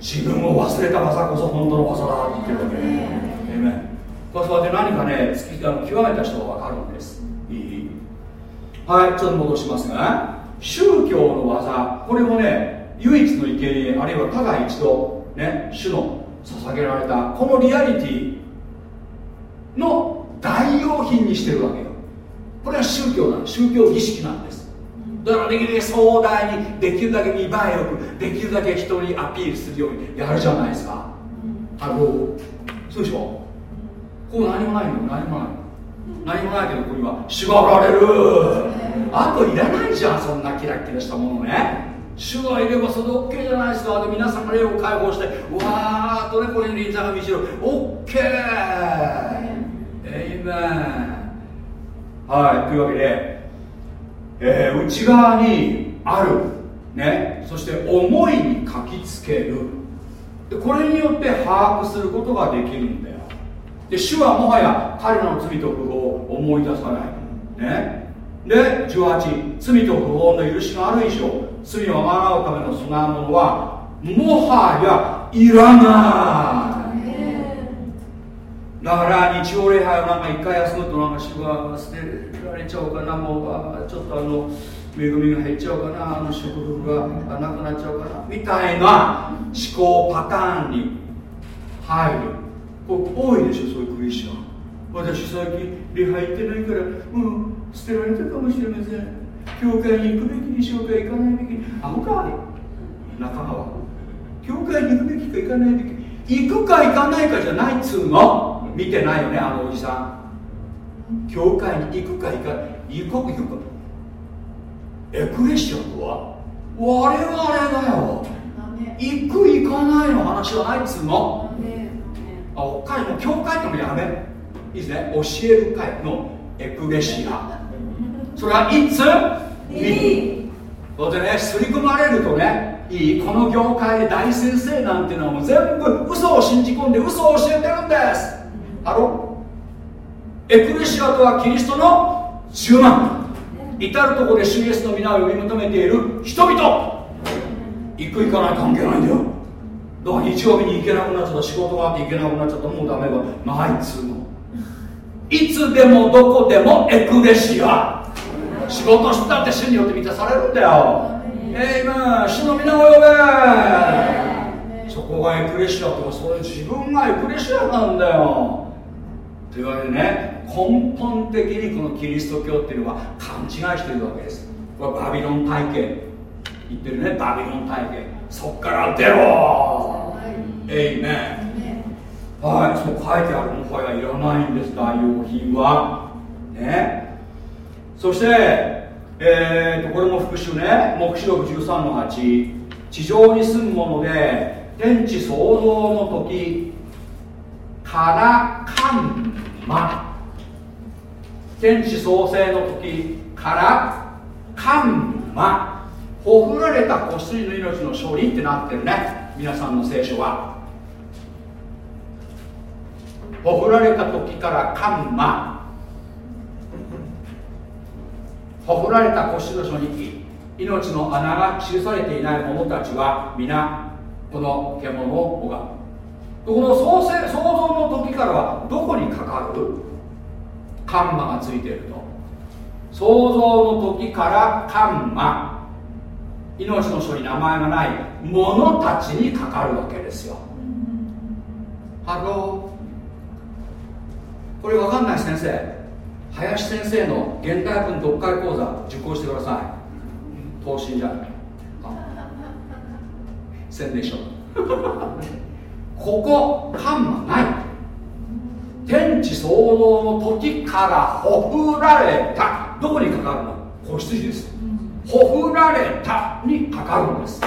自分を忘れた技こそ本当の技だって言ってるわけ、え。めそうやって何かね突きあの極めた人が分かるんです。いい？はいちょっと戻しますが。宗教の技。これもね唯一の生贄あるいはただ一度ね主の捧げられたこのリアリティの代用品にしてるわけよ。これは宗教な宗教儀式なんですだからできるだけ壮大にできるだけ見栄えよくできるだけ人にアピールするようにやるじゃないですか。あのそうでしょ？こう何もないの何もない。何もないけどここには縛られる。あといらないじゃんそんなキラキラしたものね。主がいればそれで OK じゃないですか。で皆さんが霊を解放してわーっとねこれに臨座が満ちる OK エイメンはいというわけで、えー、内側にある。ね。そして思いに書きつける。でこれによって把握することができるんだよ。で主はもはや彼らの罪と不法を思い出さない。ね。で18罪と不法の許しがある以上罪をあがうための備え物はもはやいらない。だから日曜礼拝をなんか一回休むとなんか主が捨てられちゃうかなもうちょっとあの恵みが減っちゃうかなあの食欲がなくなっちゃうかなみたいな思考パターンに入る。これ多いでしょそういうクリスチャン私最近礼拝行ってないからうん捨てられたかもしれません。教会に行くべきにしようか行かないべき。アホかい仲間は。教会に行くべきか行かないべき。行くか行かないかじゃないっつうの？見てないよねあのおじさん。教会に行くか行かない。行く行くかエクレシアとは我々だよ。行く行かないの話はないっつうの。あ他にも教会ってもやめ。いいですね。教える会のエクレシア。それはいつ？いい。それでね刷り込まれるとねいい。この業界で大先生なんていうのはもう全部嘘を信じ込んで嘘を教えてるんです。あろエクレシアとはキリストの10万。至る所で主イエスの皆を呼び求めている人々。行く行かない関係ないんだよ。だから日曜日に行けなくなっちゃった仕事があって行けなくなっちゃったもうダメだないっつうのいつでもどこでもエクレシア。仕事してたって主によって満たされるんだよ。えいま主の皆を呼べ。そこがエクレシアとかそれ自分がエクレシアなんだよ。というわけでね根本的にこのキリスト教っていうのは勘違いしてるわけです。これバビロン体系言ってるね。バビロン体系そっから出ろ。エイメン。はい。そう書いてあるもはやいらないんです。代用品は。ね。そして、えーと、これも復習ね。黙示録13の8地上に住むもので天地創造の時からカンマ天地創生の時からカンマほふられた子羊の命の勝利ってなってるね。皆さんの聖書は。ほふられた時からカンマ。ほふられた子羊の書に命の名が記されていない者たちは皆この獣を拝む。この創生創造の時からはどこにかかる？カンマがついていると。創造の時からカンマ。命の書に名前がない。者たちにかかるわけですよ。ハローこれ分かんない先生。林先生の現代文読解講座受講してください。等身じゃない宣伝書ここカンマない。天地創造の時からほふられた。どこにかかるの？子羊です。ほふられたにかかるんです。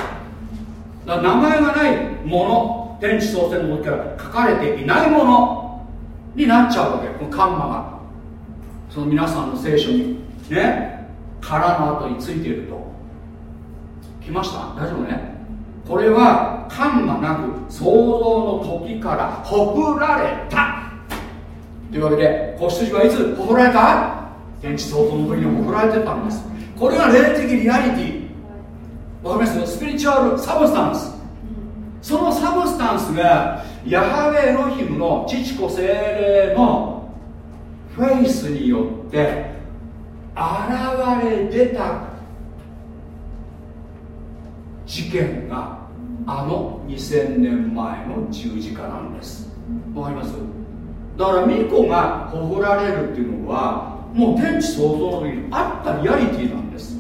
だ名前がないもの天地創生の時から書かれていないものになっちゃうわけ。このカンマが。その皆さんの聖書に。ね。殻の後についていると。来ました？大丈夫ね？これは感がなく創造の時からほふられたというわけで子羊はいつほふられた天地創造の時にほふられてたんです。これが霊的リアリティ。わかります？スピリチュアルサブスタンス。その substance がヤハウェエロヒムの父子聖霊の faith によって現れ出た事件があの2000年前の十字架なんです。わかります？だから御子がほふられるっていうのはもう天地創造の時にあったリアリティなんです。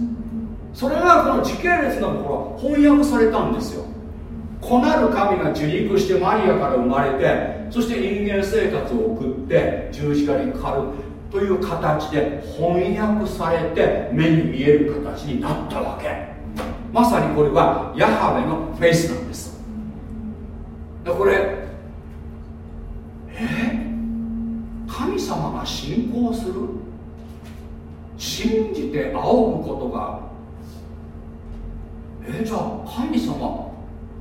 それがこの時系列のところ翻訳されたんですよ。子なる神が受肉してマリアから生まれてそして人間生活を送って十字架にかかるという形で翻訳されて目に見える形になったわけ。まさにこれはヤハウェのフェイスなんです。でこれえっ神様が信仰する。信じて仰ぐことが。えじゃあ神様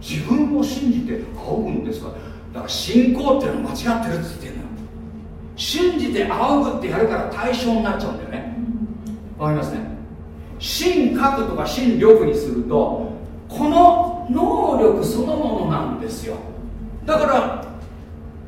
自分を信じて仰ぐんですか？だから信仰っていうのは間違ってるって言ってるのよ。信じて仰ぐってやるから対象になっちゃうんだよね。わかりますね？信覚とか信力にするとこの能力そのものなんですよ。だから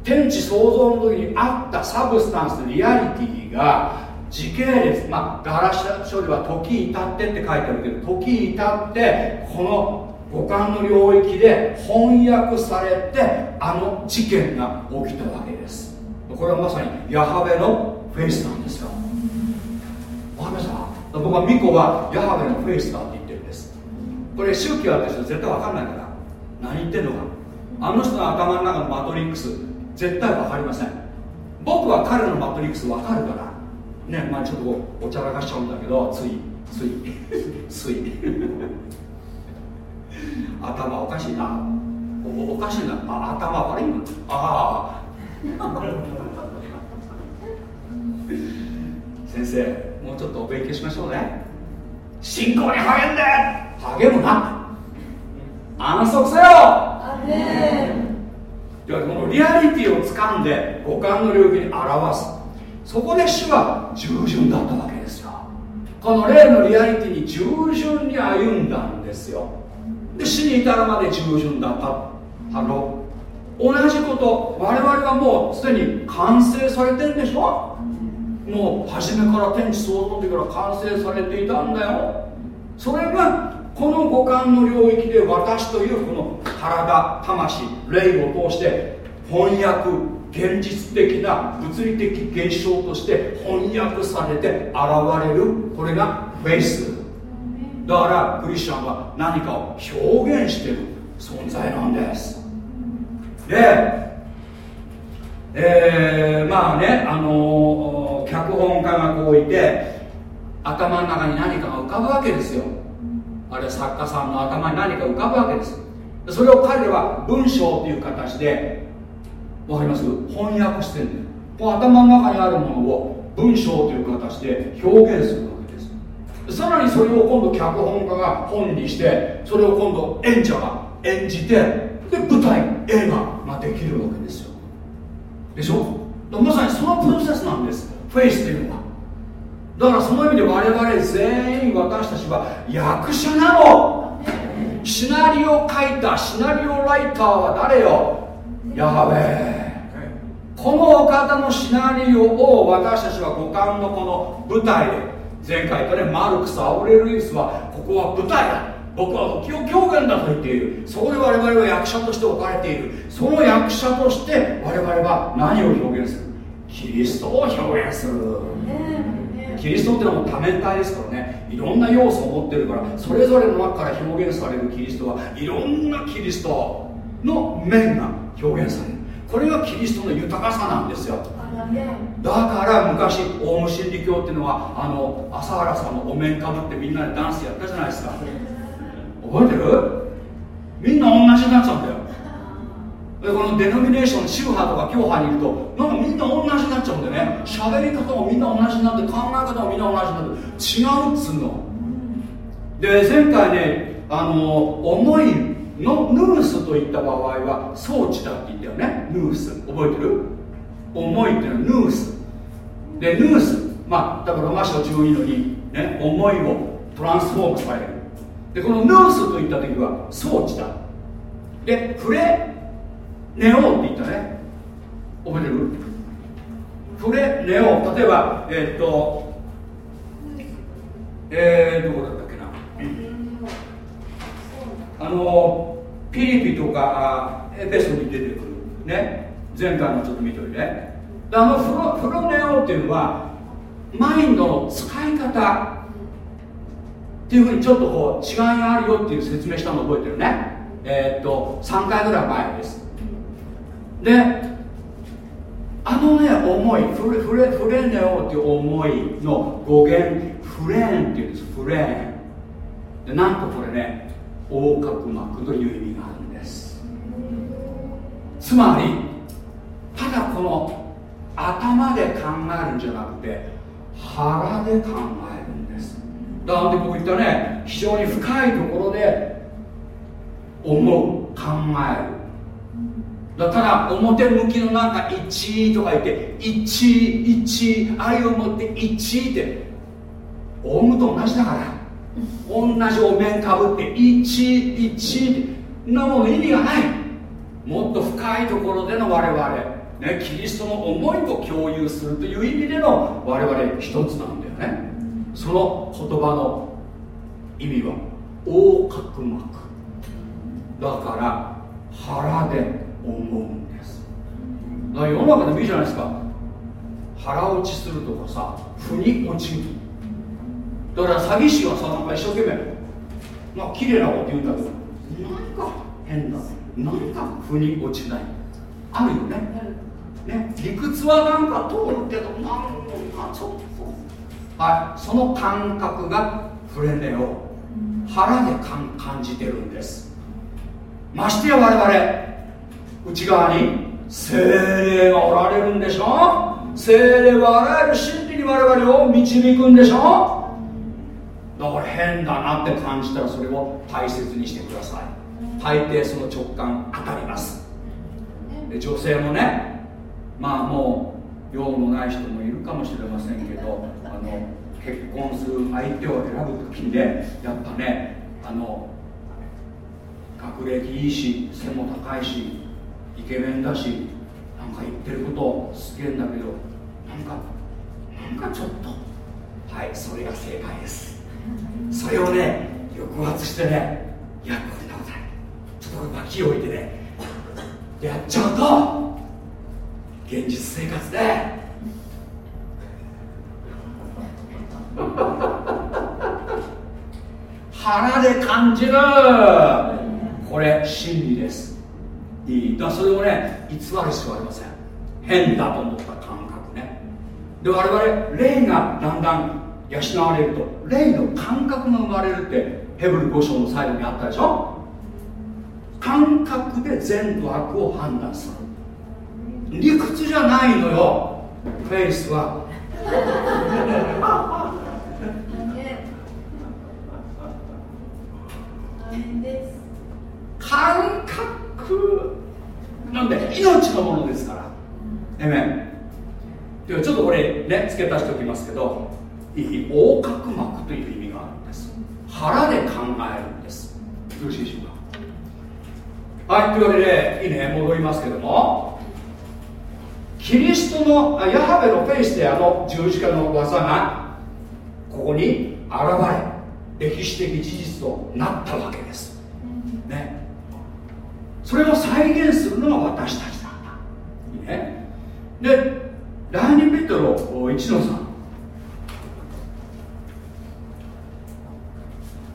天地創造の時にあったサブスタンスリアリティが時系列まあガラシャ書では時至ってって書いてあるけど時至ってこの五感の領域で翻訳されてあの事件が起きたわけです。これはまさにヤハベのフェイスなんですよ。わかりました？僕はミコはヤハベのフェイスだって言ってるんです。これ宗教ある人絶対わかんないから。何言ってんのか。あの人の頭の中のマトリックス。絶対わかりません。僕は彼のマトリックスわかるから。ねまあちょっとおちゃらかしちゃうんだけどついついつい。頭おかしいな。おおかしいな。あ頭悪いの？ああ。先生もうちょっとお勉強しましょうね。信仰に励んで。励むな。安息せよ。ではこのリアリティを掴んで五感の領域に表す。そこで主は従順だったわけですよ。この霊のリアリティに従順に歩んだんですよ。で死に至るまで従順だったハロ同じこと我々はもうすでに完成されてるでしょ？もう初めから天地創造の時から完成されていたんだよ。それがこの五感の領域で私というこの体魂霊を通して翻訳現実的な物理的現象として翻訳されて現れる。これがフェイス。だからクリスチャンは何かを表現している存在なんです。でえー、まあねあの、脚本家がこういて頭の中に何かが浮かぶわけですよ。あれ作家さんの頭に何か浮かぶわけです。それを彼らは文章という形でわかります？翻訳してるんだよ。こう頭の中にあるものを文章という形で表現するわけです。さらにそれを今度脚本家が本にしてそれを今度演者が演じてで舞台映画ができるわけですよ。でしょ？まさにそのプロセスなんです。フェイスというのはだからその意味で我々全員私たちは役者なの。シナリオを書いたシナリオライターは誰よ？ヤハウェこのお方のシナリオを私たちは五感のこの舞台で。前回とねマルクス・アウレルイスはここは舞台だ。僕は浮世狂言だと言っている。そこで我々は役者として置かれている。その役者として我々は何を表現する？キリストを表現する。キリストっていうのは多面体ですからね。いろんな要素を持ってるからそれぞれの中から表現されるキリストはいろんなキリストの面が表現される。これがキリストの豊かさなんですよ。だから昔オウム真理教っていうのはあの朝原さんのお面かぶってみんなでダンスやったじゃないですか。覚えてる？みんな同じになっちゃうんだよでこのデノミネーション宗派とか教派にいるとなんかみんな同じになっちゃうんだよね。喋り方もみんな同じになって考え方もみんな同じになって違うっつうの。で前回ねあの思いのヌースといった場合は装置だって言ったよね。ヌース。覚えてる？思いっていうのはヌース。でヌース。まあだからロマ書12の2、ね、思いをトランスフォームされる。でこのヌースといった時は装置だ。で触れ寝ようって言ったね。覚えてる？触れ寝よう例えばえー、っとえー、どこだったっけな？あのピリピとかエペソに出てくるね。前回もちょっと見といて。あのフロフロネオっていうのはマインドの使い方。っていうふうにちょっとこう違いがあるよっていう説明したの覚えてるね。えー、っと3回ぐらい前です。であのね思いフレフレフレネオっていう思いの語源フレーンっていうんですフレーン。でなんとこれね横隔膜という意味があるんです。つまりただこの頭で考えるんじゃなくて腹で考えるんです。だから僕言ったね非常に深いところで思う考える。だから表向きのなんか1とか言って11愛を持って1ってオウムと同じだから。同じお面かぶって11って。なもの意味がない。もっと深いところでの我々。ね、キリストの思いと共有するという意味での我々一つなんだよね。その言葉の意味は横隔膜。だから腹で思うんです。だから世の中でもいいじゃないですか。腹落ちするとかさ腑に落ちるだから詐欺師はさなんか一生懸命まあ綺麗なこと言うんだけど。なんか。変だ。なんか。腑に落ちない。あるよね。ね。理屈はなんか通るけどなんかちょっと。はい。その感覚がフレネを腹で感じてるんです。ましてや我々内側に精霊がおられるんでしょ？精霊はあらゆる真理に我々を導くんでしょ？だから変だなって感じたらそれを大切にしてください。大抵その直感当たります。で女性もねまあもう用のない人もいるかもしれませんけどあの結婚する相手を選ぶ時にねやっぱねあの学歴いいし背も高いしイケメンだしなんか言ってることすげえんだけどなんかなんかちょっと。はいそれが正解です。それをね抑圧してねいやこんなことない。ちょっと脇を置いてねやっちゃうと現実生活で。腹で感じる。これ真理です。いい。だそれをね偽る必要ありません。変だと思った感覚ね。で我々霊がだんだん養われると霊の感覚が生まれるってヘブル5章の最後にあったでしょ？感覚で善と悪を判断する。理屈じゃないのよ。フェイスは。感覚なんで命のものですから。えめんではちょっとこれね付け足しておきますけどいい横隔膜という意味があるんです。腹で考えるんです。よろしいでしょうか？はいというわけでいいね戻りますけども。キリストのヤハベのフェイスであの十字架の技がここに現れ歴史的事実となったわけです。それを再現するのが私たちなんだいいね。で第二ペトロ1の3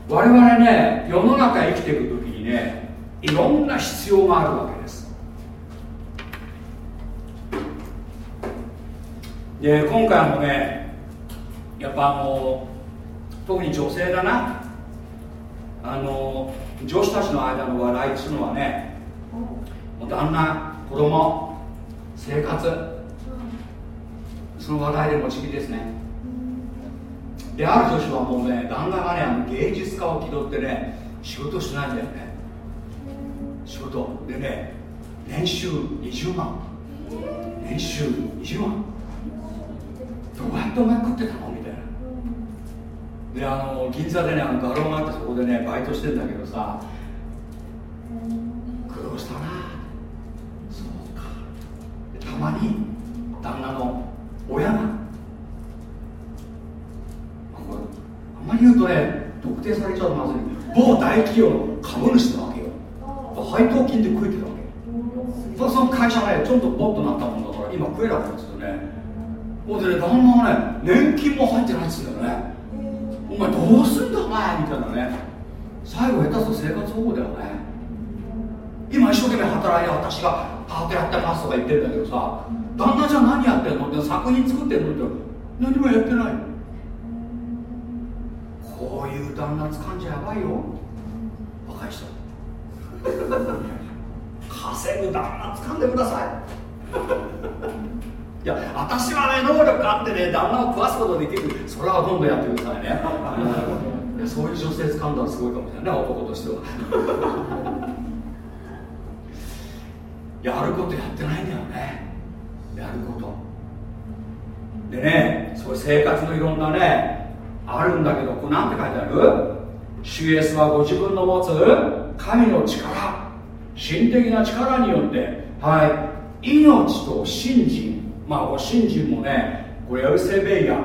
我々ね世の中生きていく時にねいろんな必要があるわけです。で今回もねやっぱあの特に女性だな。あの女子たちの間の話題っていうのはね旦那子供生活その話題で持ちきりですね。である女子はもうね旦那がね芸術家を気取ってね仕事しないんだよね。仕事でね年収20万。年収20万。どうやってお前食ってたの？みたいな。であの銀座でねあの画廊があってそこでねバイトしてんだけどさ苦労したなそうかたまに旦那の親が。あんまり言うとね特定されちゃうとまずい。某大企業の株主なわけよ。配当金で食えてるわけ。その会社がねちょっとボッとなったもんだから今食えなくなっててね。ほんでね旦那はね年金も入ってないっつうんだよね。お前どうすんだお前みたいなね。最後下手すと生活保護だよね今一生懸命働いて私がパートやってますとか言ってんだけどさ旦那じゃ何やってんのって作品作ってんのって何もやってない。こういう旦那つかんじゃやばいよ。若い人。稼ぐ旦那つかんでください。いや私はね能力あってね旦那を食わすことできる。それはどんどんやってくださいね。そういう女性掴んだらすごいかもしれないね男としては。やることやってないんだよね。やること。でねそういう生活のいろんなねあるんだけどこれなんて書いてある？主イエスはご自分の持つ神の力。神的な力によってはい。命と信心。まあご信心もねこれエルセベイヤ、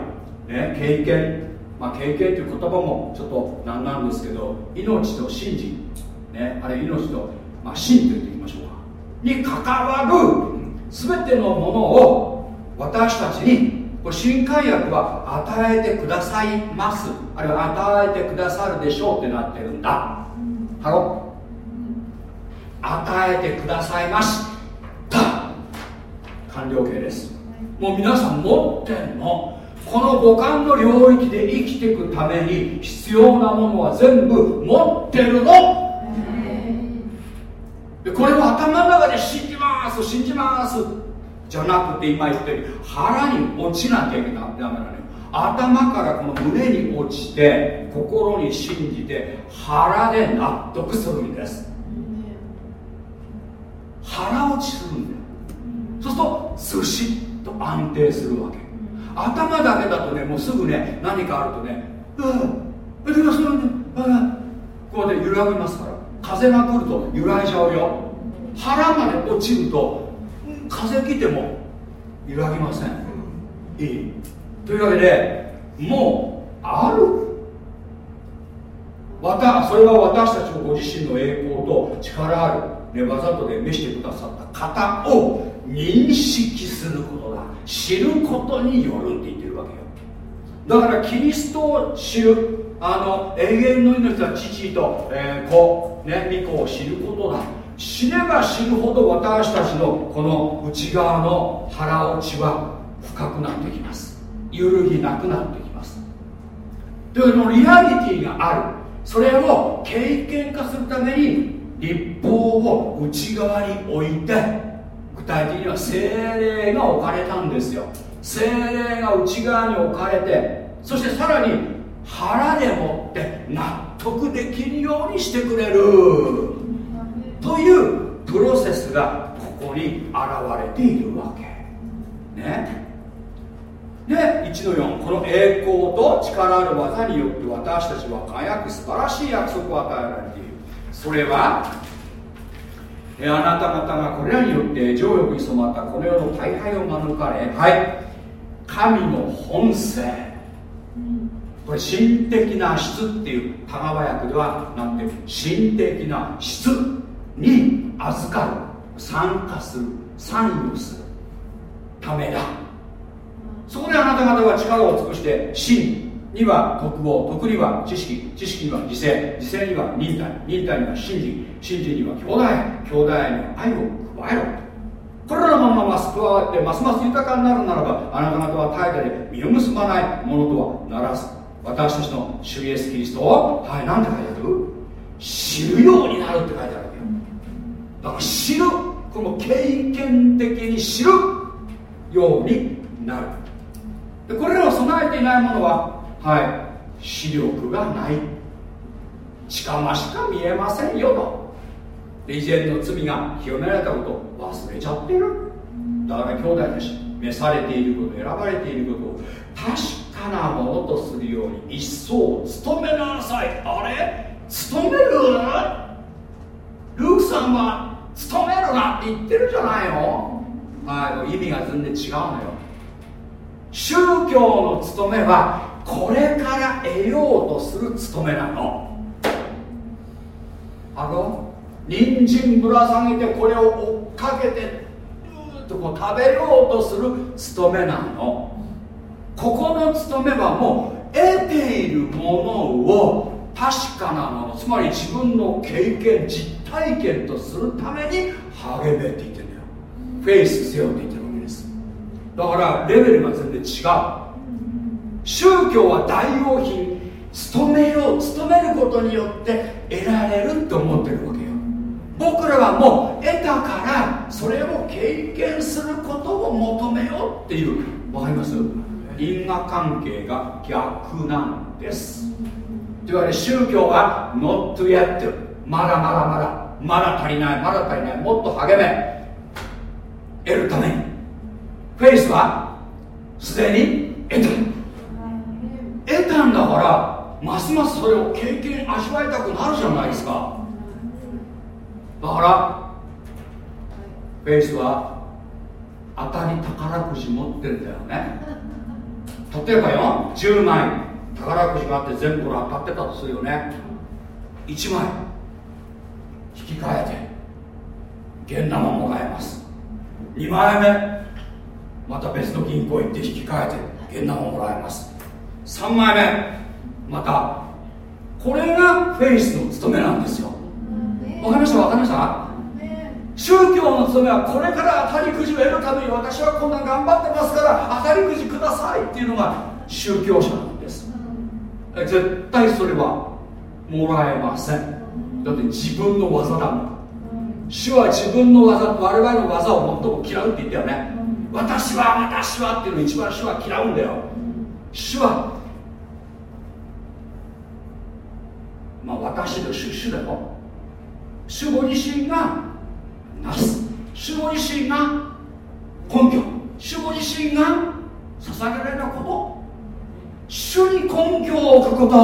ね、経験。まあ経験という言葉もちょっとなんなんですけど命と信心、ね、あれ命と、まあ、信と言っていきましょうに関わる全てのものを私たちにこれ新海薬は与えてくださいます。あるいは与えてくださるでしょうってなってるんだ。ハロ与えてくださいました完了形です。もう皆さん持ってんの。この五感の領域で生きていくために必要なものは全部持ってるの。でこれを頭の中で信じます信じます。じゃなくて今言ったように腹に落ちなきゃいけない。ダメなのよ頭からこの胸に落ちて心に信じて腹で納得するんです。腹落ちするんだよ。そうするとずしっと安定するわけ。頭だけだとねもうすぐね何かあるとねうわえでもそれねこうやって揺らぎますから。風が来ると揺らいじゃうよ。腹まで落ちると風来ても揺らぎません。いい？というわけでもうある。またそれは私たちのご自身の栄光と力ある。ねわざとで召してくださった方を認識することだ。知ることによるって言ってるわけよ。だからキリストを知るあの永遠の命は父と、えー、子、ね、御子を知ることだ。知れば知るほど私たちのこの内側の腹落ちは深くなってきます。揺るぎなくなってきます。というのリアリティがある。それを経験化するために立法を内側に置いて具体的には精霊が置かれたんですよ。精霊が内側に置かれてそしてさらに腹でもって納得できるようにしてくれる。というプロセスがここに現れているわけ。ね。で1の4この栄光と力ある技によって私たちは輝く素晴らしい約束を与えられている。それはあなた方がこれらによって情欲に染まったこの世の大敗を免れはい。神の本性。これ心的な質っていう田川訳ではなんて心的な質に預かる参加する参与するためだ。そこであなた方は力を尽くして真には徳を徳には知識知識には自制自制には忍耐忍耐には信心信心には兄弟兄弟には愛を加えろこれらのまま加わってますます豊かになるならばあなた方は怠惰で実を結ばないものとはならず。私たちの主イエスキリストをはい。何て書いてある？知るようになるって書いてあるわけよ。だから知る。この経験的に知るようになる。でこれらを備えていないものははい。視力がない。近ましか見えませんよと。で以前の罪が清められたことを忘れちゃってる。だから兄弟たち召されていること選ばれていることを確かなものとするように一層努めなさい。あれ？努める？ルークさんは努めるなって言ってるじゃないの。はい意味が全然違うのよ。宗教の務めはこれから得ようとする務めなの。あの人参ぶら下げてこれを追っかけてうーっとこう食べようとする務めなの。ここの務めはもう得ているものを確かなものつまり自分の経験実体験とするために励めって言ってる。んだよフェイスせよって言ってるわけです。だからレベルが全然違う。宗教は代用品勤めよう勤めることによって得られるって思ってるわけよ。僕らはもう得たからそれを経験することを求めようっていう。わかります？因果関係が逆なんです。というわけで宗教は not yet まだまだまだまだ足りないまだ足りないもっと励め。得るために。フェイスはすでに得た。得たんだからますますそれを経験味わいたくなるじゃないですか。だからフェイスは当たり宝くじ持ってるんだよね。例えばよ10枚宝くじがあって全部当たってたとするよね。1枚引き換えて現玉もらえます。2枚目また別の銀行行って引き換えて現玉もらえます。3枚目またこれがフェイスの務めなんですよ。わかりました？わかりました？宗教の務めはこれから当たりくじを得るために私はこんな頑張ってますから当たりくじくださいっていうのが宗教者なんです。絶対それはもらえません。だって自分の技だもん。主は自分の技我々の技を最も嫌うって言ったよね。私は私はっていうのを一番主は嫌うんだよ。主はまあ私と主主だよ。主ご自身がなす。主ご自身が根拠。主ご自身が捧げられたこと。主に根拠を置くこと、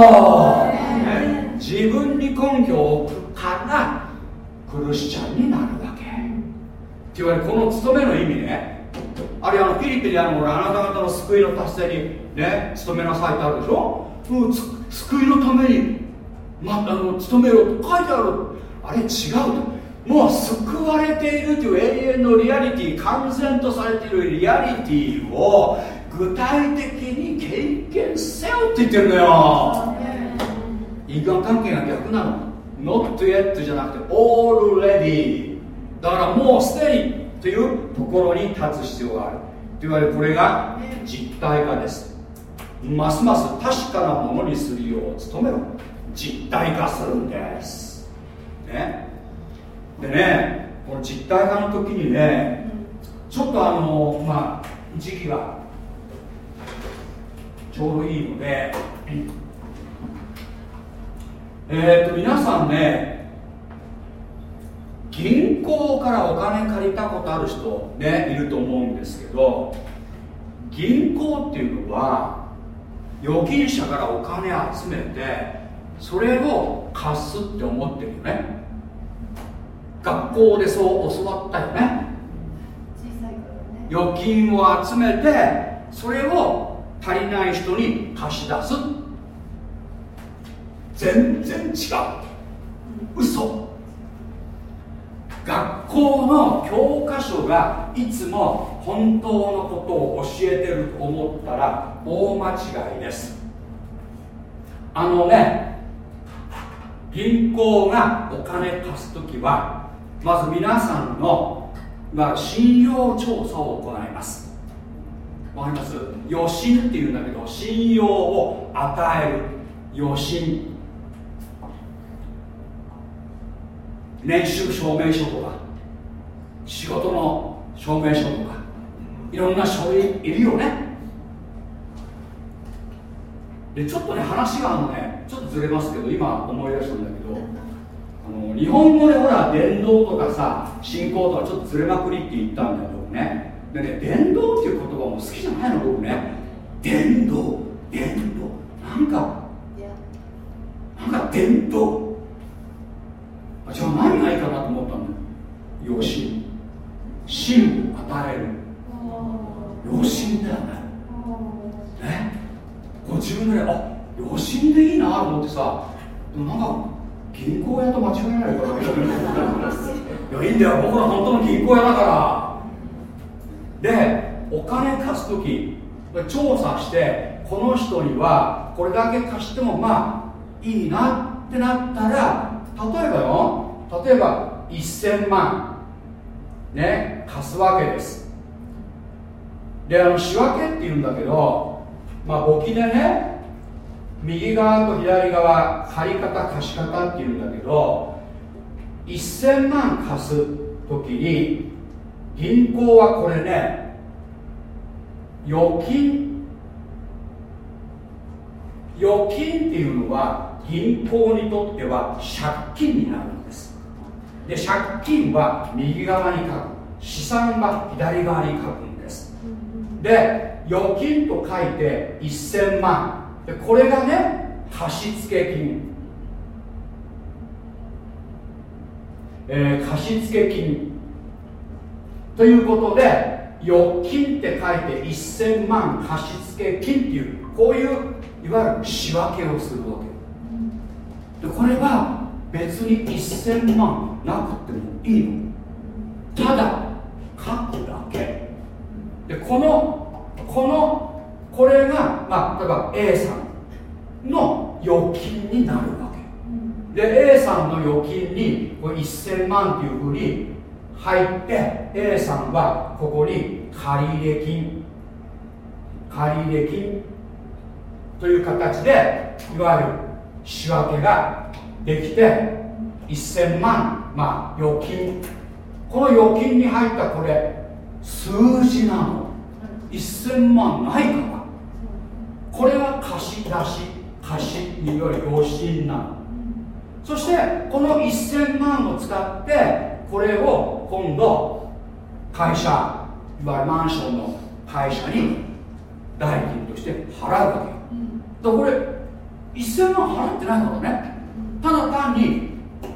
ね、自分に根拠を置くからクリスチャンになるわけ。って言われこの務めの意味ね。あるいはフィリピンにあるものあなた方の救いの達成にね努めなさいってあるでしょ、う、救いのために、ま、あの努めろと書いてある。あれ違うと。もう救われているという永遠のリアリティ完全とされているリアリティを具体的に経験せよって言ってるのよ。因果関係が逆なの not yet じゃなくて already だからもうすでにというところに立つ必要がある。といわれるこれが実体化です。ますます確かなものにするよう努めろ。実体化するんです。ね。でねこの実体化の時にねちょっとあのまあ時期がちょうどいいのでえっ、と皆さんね銀行からお金借りたことある人ねいると思うんですけど銀行っていうのは預金者からお金集めてそれを貸すって思ってるよね。学校でそう教わったよね。預金を集めてそれを足りない人に貸し出す。全然違う。嘘。学校の教科書がいつも本当のことを教えてると思ったら大間違いです。あのね銀行がお金貸す時はまず皆さんの、まあ、信用調査を行います。わかります？予診っていうんだけど信用を与える予診年収証明書とか仕事の証明書とかいろんな書類いるよね。でちょっとね話があのねちょっとずれますけど今思い出したんだけどの日本語でほら伝道とかさ信仰とかちょっとずれまくりって言ったんだよ僕ね。でね伝道っていう言葉も好きじゃないの僕ね。伝道伝道なんかなんか伝統じゃあ何がいいかなと思ったんだよ養子真を与える養子だよねねこう自分であ養子でいいなと思ってさなんか銀行屋と間違えないからいやいいんだよ。僕ら本当の銀行屋だからでお金貸す時調査してこの人にはこれだけ貸してもまあいいなってなったら例えばよ。例えば1000万。ね貸すわけです。であの仕分けっていうんだけどまあ簿記でね右側と左側借り方貸し方っていうんだけど1000万貸す時に銀行はこれね預金預金っていうのは銀行にとっては借金になるんです。で借金は右側に書く。資産は左側に書くんです。で預金と書いて1000万。でこれがね貸付金。えー、貸付金。ということで預金って書いて1000万貸付金っていうこういういわゆる仕分けをするわけ。でこれは別に1000万なくてもいいの。ただ書くだけ。でこのこのこれが、まあ、例えば A さんの預金になるわけ。で A さんの預金にこれ1000万っていうふうに入って A さんはここに借入金借入金という形でいわゆる仕分けができて1000万まあ預金。この預金に入ったこれ数字なの。1000万ないからこれは貸し出し貸しによる余震なのそしてこの1000万を使ってこれを今度会社いわゆるマンションの会社に代金として払うわけだこれ1000万払ってないからね。ただ単に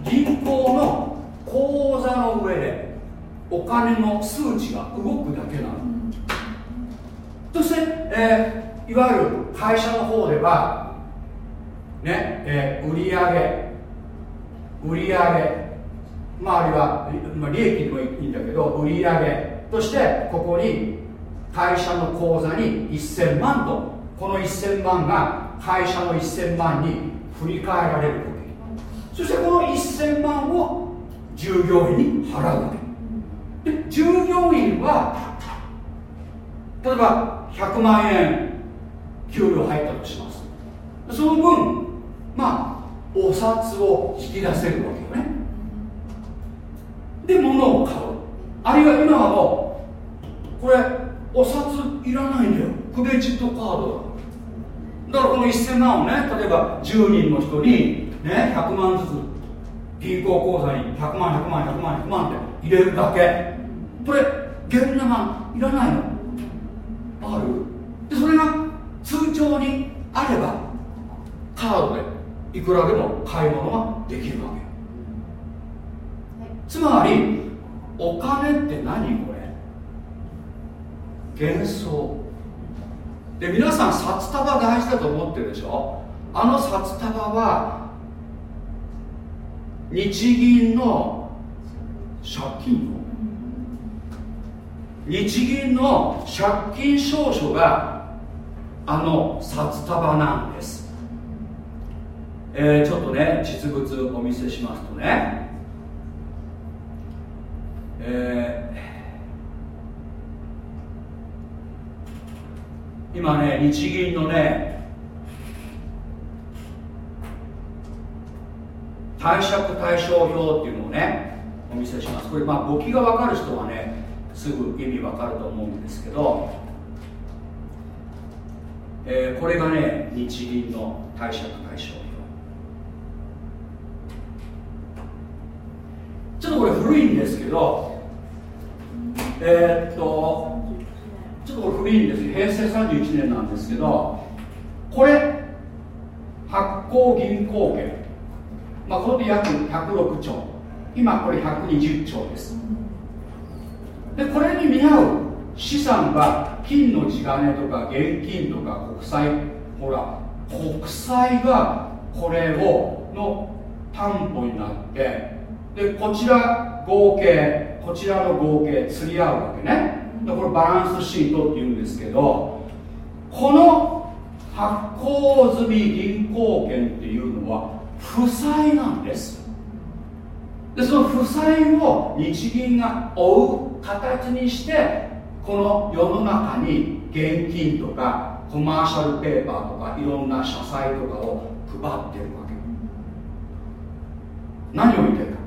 銀行の口座の上でお金の数値が動くだけなの。そして、えー、いわゆる会社の方ではね、えー、売上売上まああるいは、まあ、利益でもいいんだけど売上としてここに会社の口座に1000万とこの1000万が会社の1000万に振り替えられるわけ。そしてこの1000万を従業員に払うわけ。で従業員は例えば100万円。給料入ったとします。その分まあお札を引き出せるわけよね。で物を買う。あるいは今はもうこれお札いらないんだよ。クレジットカードだ。からこの1000万をね例えば10人の人に、ね、100万ずつ銀行口座に100万100万100万100万って入れるだけ。これ現生いらないの。ある。でそれが通帳にあればカードでいくらでも買い物ができるわけつまりお金って何これ？幻想。で皆さん札束大事だと思ってるでしょ？あの札束は日銀の借金の。日銀の借金証書があの札束なんです、えー、ちょっとね実物お見せしますとね。えー今ね日銀のね貸借対照表っていうのをねお見せします。これまあ簿記が分かる人はねすぐ意味分かると思うんですけど、えー、これがね日銀の貸借対照表ちょっとこれ古いんですけどえー、っとちょっとこれ古いんです。平成31年なんですけどこれ発行銀行券。まあこれで約106兆。今これ120兆です。でこれに見合う資産は金の地金とか現金とか国債。ほら国債がこれをの担保になってでこちら合計こちらの合計釣り合うわけね。でこれバランスシートっていうんですけどこの発行済み銀行券っていうのは負債なんです。でその負債を日銀が追う形にしてこの世の中に現金とかコマーシャルペーパーとかいろんな社債とかを配ってるわけ。何を言ってるか。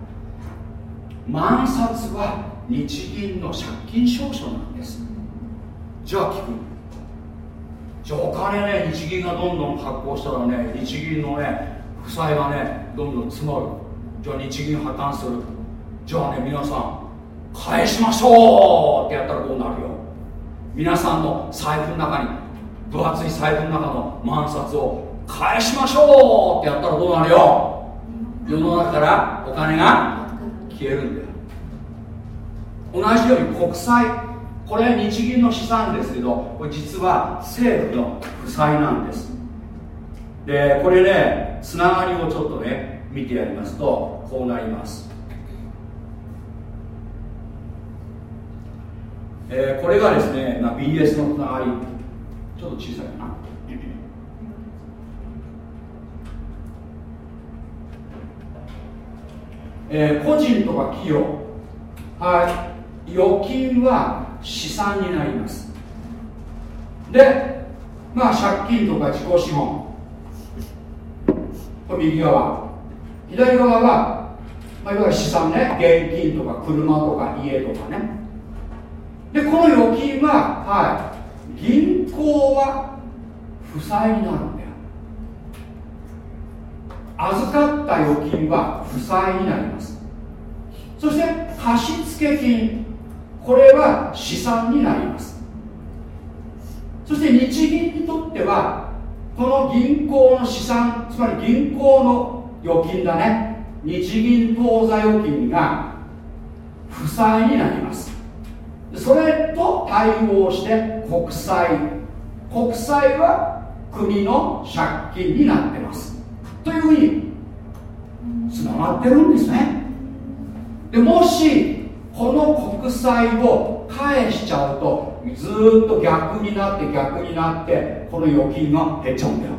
万札は日銀の借金証書なんです。じゃあ聞く。じゃあお金ね日銀がどんどん発行したらね日銀のね負債がねどんどん積もる。じゃあ日銀破綻する。じゃあね皆さん返しましょうってやったらどうなるよ。皆さんの財布の中に分厚い財布の中の万札を返しましょうってやったらどうなるよ。世の中からお金が消えるんだよ。同じように国債これ日銀の資産ですけどこれ実は政府の負債なんです。でこれねつながりをちょっとね見てやりますとこうなります。えー、これがですね、まあ、BS のつながり。ちょっと小さいかな。えー、個人とか企業。はい。預金は資産になります。でまあ借金とか自己資本。これ右側。左側は、まあ、いわゆる資産ね。現金とか車とか家とかね。でこの預金は、はい、銀行は負債になるんだよ。預かった預金は負債になります。そして貸付金。これは資産になります。そして日銀にとってはこの銀行の資産つまり銀行の預金だね。日銀当座預金が負債になります。それと対応して国債。国債は国の借金になってます。というふうにつながってるんですね。でもしこの国債を返しちゃうとずっと逆になって逆になってこの預金が減っちゃうんだよ。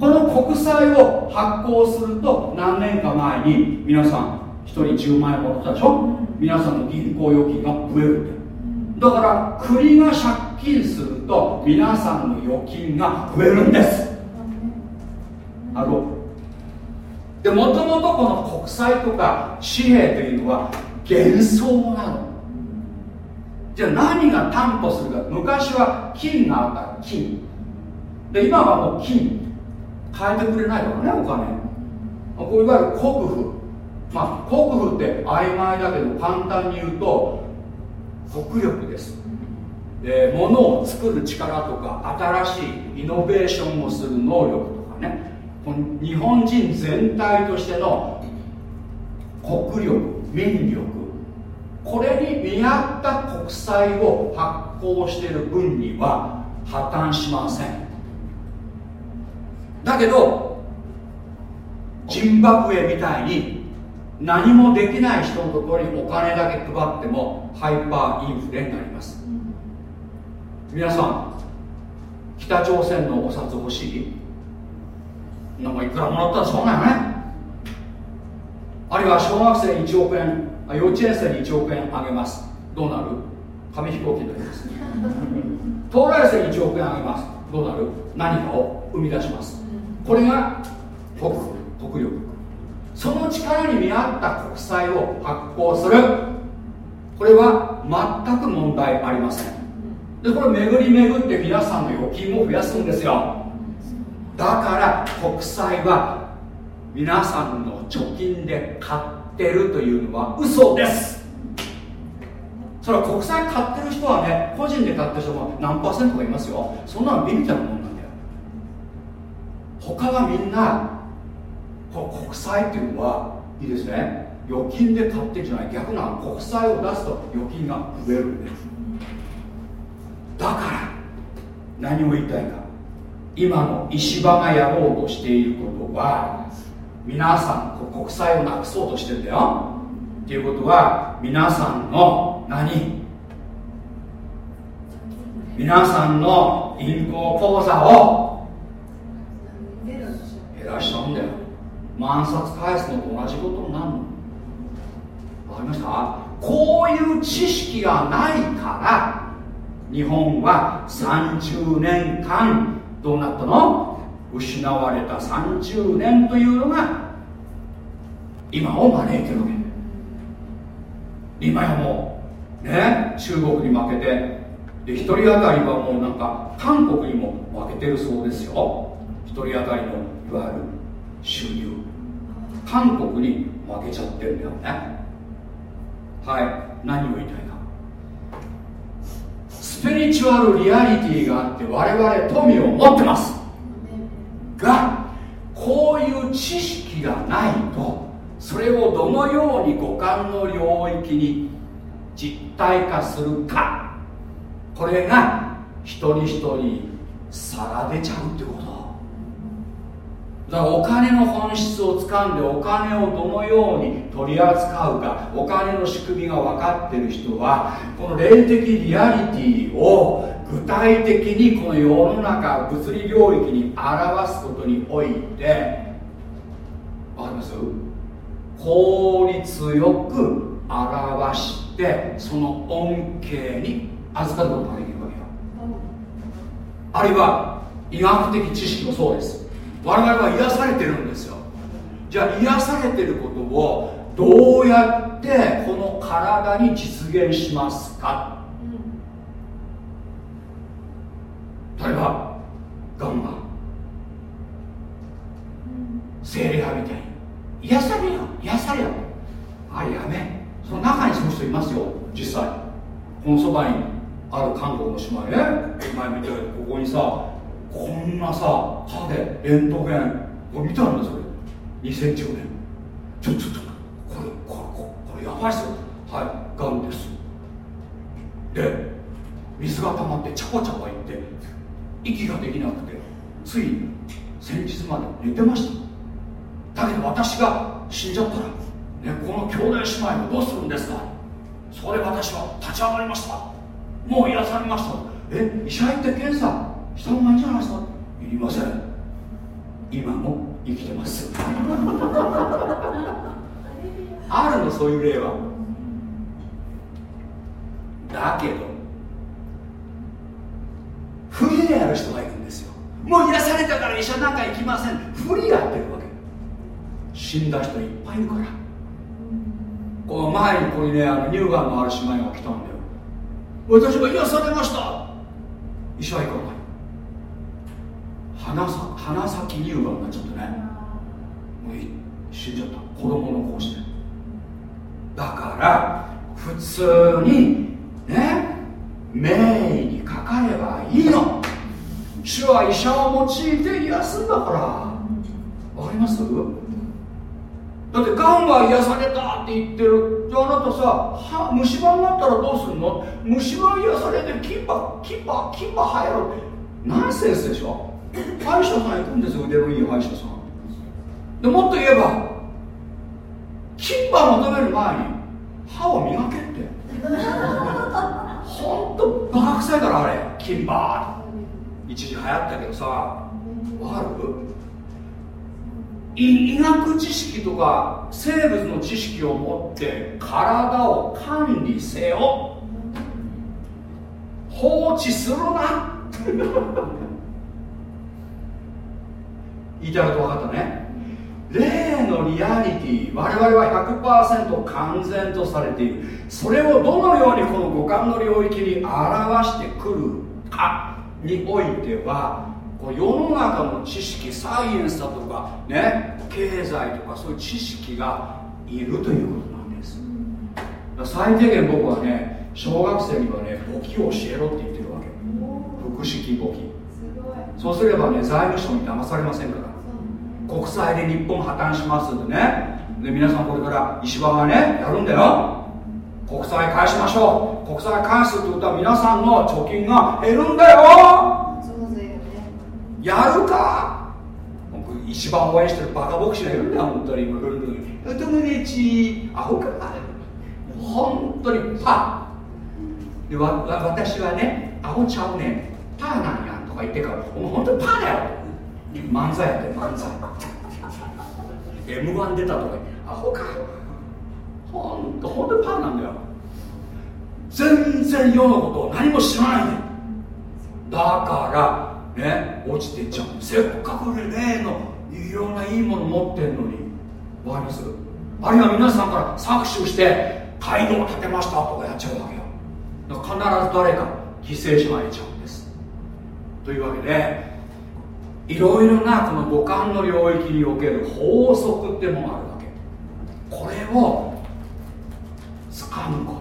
この国債を発行すると何年か前に皆さん1人10万円もらったでしょ？皆さんの銀行預金が増えるんだよだから国が借金すると皆さんの預金が増えるんです。あのでもともとこの国債とか紙幣というのは幻想なの。じゃあ何が担保するか昔は金があったら金。で今はもう金変えてくれないからねお金。こういわゆる国府。まあ国府って曖昧だけど簡単に言うと国力です。で物を作る力とか新しいイノベーションをする能力とかね。日本人全体としての国力民力。これに見合った国債を発行している分には破綻しません。だけどジンバブエみたいに何もできない人のところにお金だけ配ってもハイパーインフレになります。皆さん北朝鮮のお札欲しい？なんかいくらもらったらそうなんよね。あるいは小学生に1億円幼稚園生に1億円あげます。どうなる？紙飛行機になります。東大生に1億円あげます。どうなる？何かを生み出します。これが国国力その力に見合った国債を発行する。これは全く問題ありません。でこれ巡り巡って皆さんの預金を増やすんですよ。だから国債は皆さんの貯金で買ってるというのは嘘です。それは国債買ってる人はね個人で買ってる人も何パーセントかいますよ。そんなのビビたるもんなんだよ他はみんなこ国債っていうのはいいですね。預金で買ってんじゃない。逆な国債を出すと預金が増えるんです。だから何を言いたいか。今の石破がやろうとしていることは皆さん国債をなくそうとしてんだよ。っていうことは皆さんの何？皆さんの銀行口座を減らしちゃうんだよ。万札返すのと同じことになるの。わかりました？こういう知識がないから日本は30年間どうなったの？失われた30年というのが今を招いてるわけ。今やもうね中国に負けてで1人当たりはもうなんか韓国にも負けてるそうですよ。1人当たりのいわゆる収入。韓国に負けちゃってんだよね。はい。何を言いたいか。スピリチュアルリアリティがあって我々富を持ってます。がこういう知識がないとそれをどのように五感の領域に実体化するか。これが一人一人差が出ちゃうってこと。だからお金の本質をつかんでお金をどのように取り扱うかお金の仕組みが分かってる人はこの霊的リアリティを具体的にこの世の中物理領域に表すことにおいて分かります？効率よく表してその恩恵に預かることができるわけよ。あるいは医学的知識もそうです。我々は癒されてるんですよ。じゃあ癒されてることをどうやってこの体に実現しますか、例えばガンマ。生理ハビテ癒されよ。癒されよ。あれやめ。その中にその人いますよ。実際。このそばにある韓国の姉妹ね前見てここにさこんなさ歯でレントゲンこれ見たんだそれ。2センチぐらいちょちょちょこれこれこれやばいっすよ。はいがんです。で水が溜まってチャパチャパいって息ができなくてつい先日まで寝てました。だけど私が死んじゃったら、ね、この兄弟姉妹をどうするんですか。それ私は立ち上がりました。もう癒されました。え医者行って検査した方がいいんじゃないですかいりません。今も生きてます。あるのそういう例は。だけど不利でやる人がいるんですよ。もう癒されたから医者なんか行きません。不利やってるわけ。死んだ人いっぱいいるから。この前にここにねあの乳がんのある姉妹が来たんだよ。私は癒されました。医者は行かない鼻さ鼻先乳がんになっちゃってね。もう死んじゃった。子供のこうしてだから普通にね名医にかかればいいの。主は医者を用いて癒すんだから。わかります？だってがんは癒されたって言ってる。じゃああなたさ虫歯になったらどうするの？虫歯癒されて金歯金歯金歯生えろ。ナンセンスでしょ？歯医者さん行くんですよ腕のいい歯医者さん。でもっと言えば金歯求める前に歯を磨けって。ほんとバカ臭いからあれ。金歯。一時流行ったけどさわかる医学知識とか生物の知識を持って体を管理せよ。放置するな言いたいこと分かったね。霊のリアリティ我々は100%完全とされている。それをどのようにこの五感の領域に表してくるかにおいてはこう世の中の知識サイエンスだとかね経済とかそういう知識がいるということなんです。最低限僕はね小学生にはね簿記を教えろって言ってるわけ。複式簿記。そうすればね財務省に騙されませんから国債で日本破綻しますんでね。で皆さんこれから石破がねやるんだよ。国債返しましょう。国債返すってことは皆さんの貯金が減るんだよ。やるか。僕一番応援してるバカ牧師がいるんだよ本当に。ルンルン。ルントムネチアホか。本当にパー。でわ私はねアホちゃうねパーなんやとか言ってからもう本当にパーだよ漫才やって漫才。M1 出たとかアホか。ほんと本当にパーなんだよ。全然世のことを何も知らないん。だよだからね落ちていっちゃうせっかく例のいろんないいもの持ってんのに。わかります？あるいは皆さんから搾取して街道を建てましたとかやっちゃうわけよ。必ず誰か犠牲者がいちゃうんです。というわけでいろいろなこの五感の領域における法則ってものがあるわけ。これを掴むこ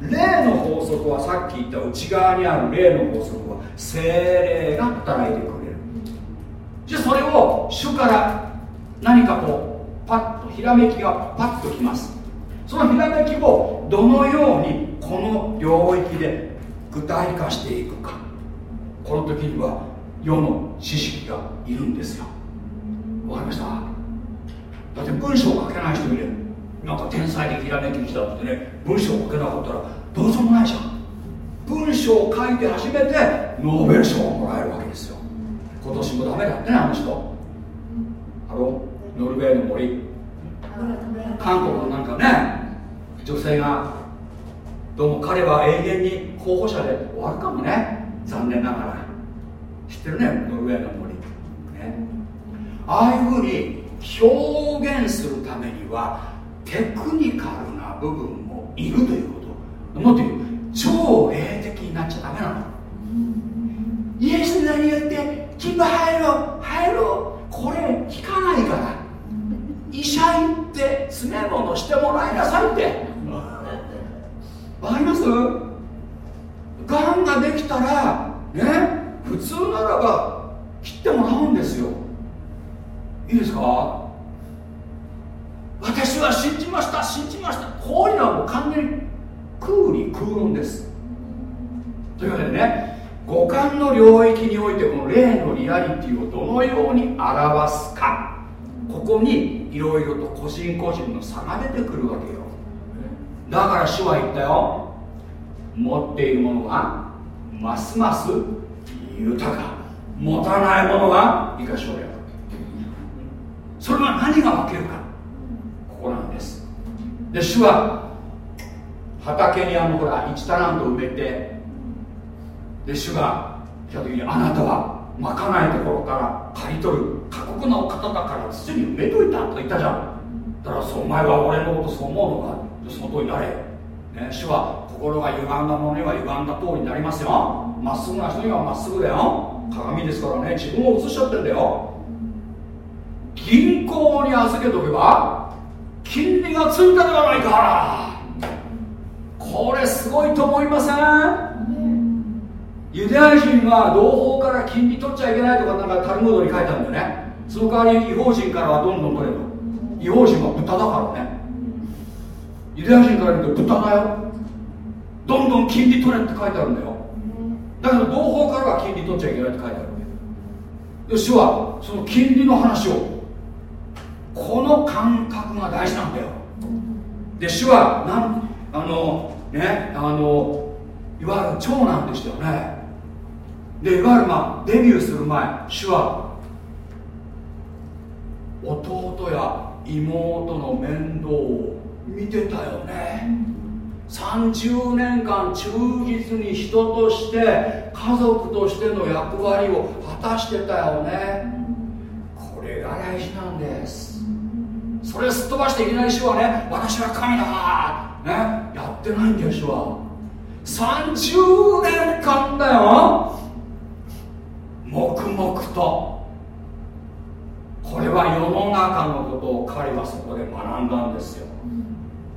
と。霊の法則はさっき言った内側にある霊の法則は精霊が働いてくれる。じゃあそれを主から何かこうパッとひらめきがパッときます。そのひらめきをどのようにこの領域で具体化していくか。この時には世の知識がいるんですよ。わかりました？だって文章を書けない人いる。なんか天才的ひらめきにしたってね。文章を書けなかったらどうしようもないじゃん。文章を書いて初めてノーベル賞をもらえるわけですよ。今年もダメだってねあの人。ハロノルウェーの森。韓国のなんかね女性がどうも彼は永遠に候補者で終わるかもね。残念ながら。知ってるねノルウェーの森、ね、ああいうふうに表現するためにはテクニカルな部分もいるということ。もっと言う超霊的になっちゃダメなの。イエス何言って金馬入ろう入ろう。これ聞かないから。医者行って詰め物してもらいなさいってわかりますがんができたらね普通ならば切ってもらうんですよいいですか私は信じました信じましたこういうのはもう完全に空理空論ですというわけでね五感の領域においてこの霊のリアリティをどのように表すかここにいろいろと個人の差が出てくるわけよ。だから主は言ったよ。持っているものがますます豊か。持たないものがいかしょうよそれは何が分けるか。ここなんです。で主は畑にあのほら1タラント埋めてで主が来た時にあなたはまかないところから刈り取る。過酷なお方だから土に埋めといたと言ったじゃん。だからそお前は俺のことそう思うのか？その通りになれ、ね、主は心が歪んだものには歪んだ通りになりますよ。まっすぐな人にはまっすぐだよ。鏡ですからね自分を映しちゃってんだよ。銀行に預けとけば金利がついたではないか。これすごいと思いません？ユダヤ人は同胞から金利取っちゃいけないとかなんかタルムードに書いてあるんだよね。その代わり違法人からはどんどん取れる違法人は豚だからね。ユダヤ人から見ると豚だよ。どんどん金利取れって書いてあるんだよ。だけど同胞からは金利取っちゃいけないって書いてあるわけ主はその金利の話をこの感覚が大事なんだよ。で主はなんあのねあのいわゆる長男でしたよね。でいわゆるまあデビューする前主は弟や妹の面倒を見てたよね。30年間忠実に人として家族としての役割を果たしてたよね。これが大事なんです。それすっ飛ばしていきなり主はね私は神だね。やってないんだよ。主は30年間だよ。黙々と。これは世の中のことを彼はそこで学んだんですよ。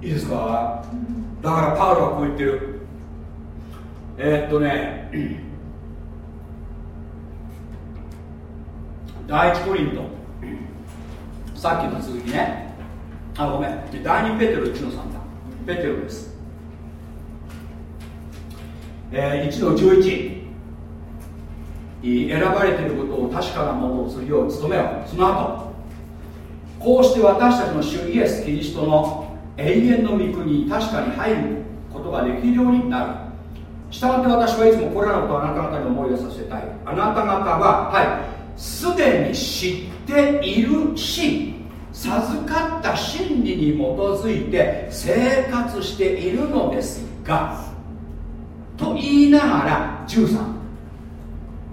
いいですか？だからパウロはこう言ってる。えー、っとね 第一コリント。さっきの続きね。あごめん。第二ペテロ1の3だペテロです。えー、1の11選ばれていることを確かなものをするよう努めよその後こうして私たちの主イエス・キリストの永遠の御国に確かに入ることができるようになる。したがって私はいつもこれらのことをあなた方に思い出させたい。あなた方ははい。すでに知っているし授かった真理に基づいて生活しているのですがと言いながら13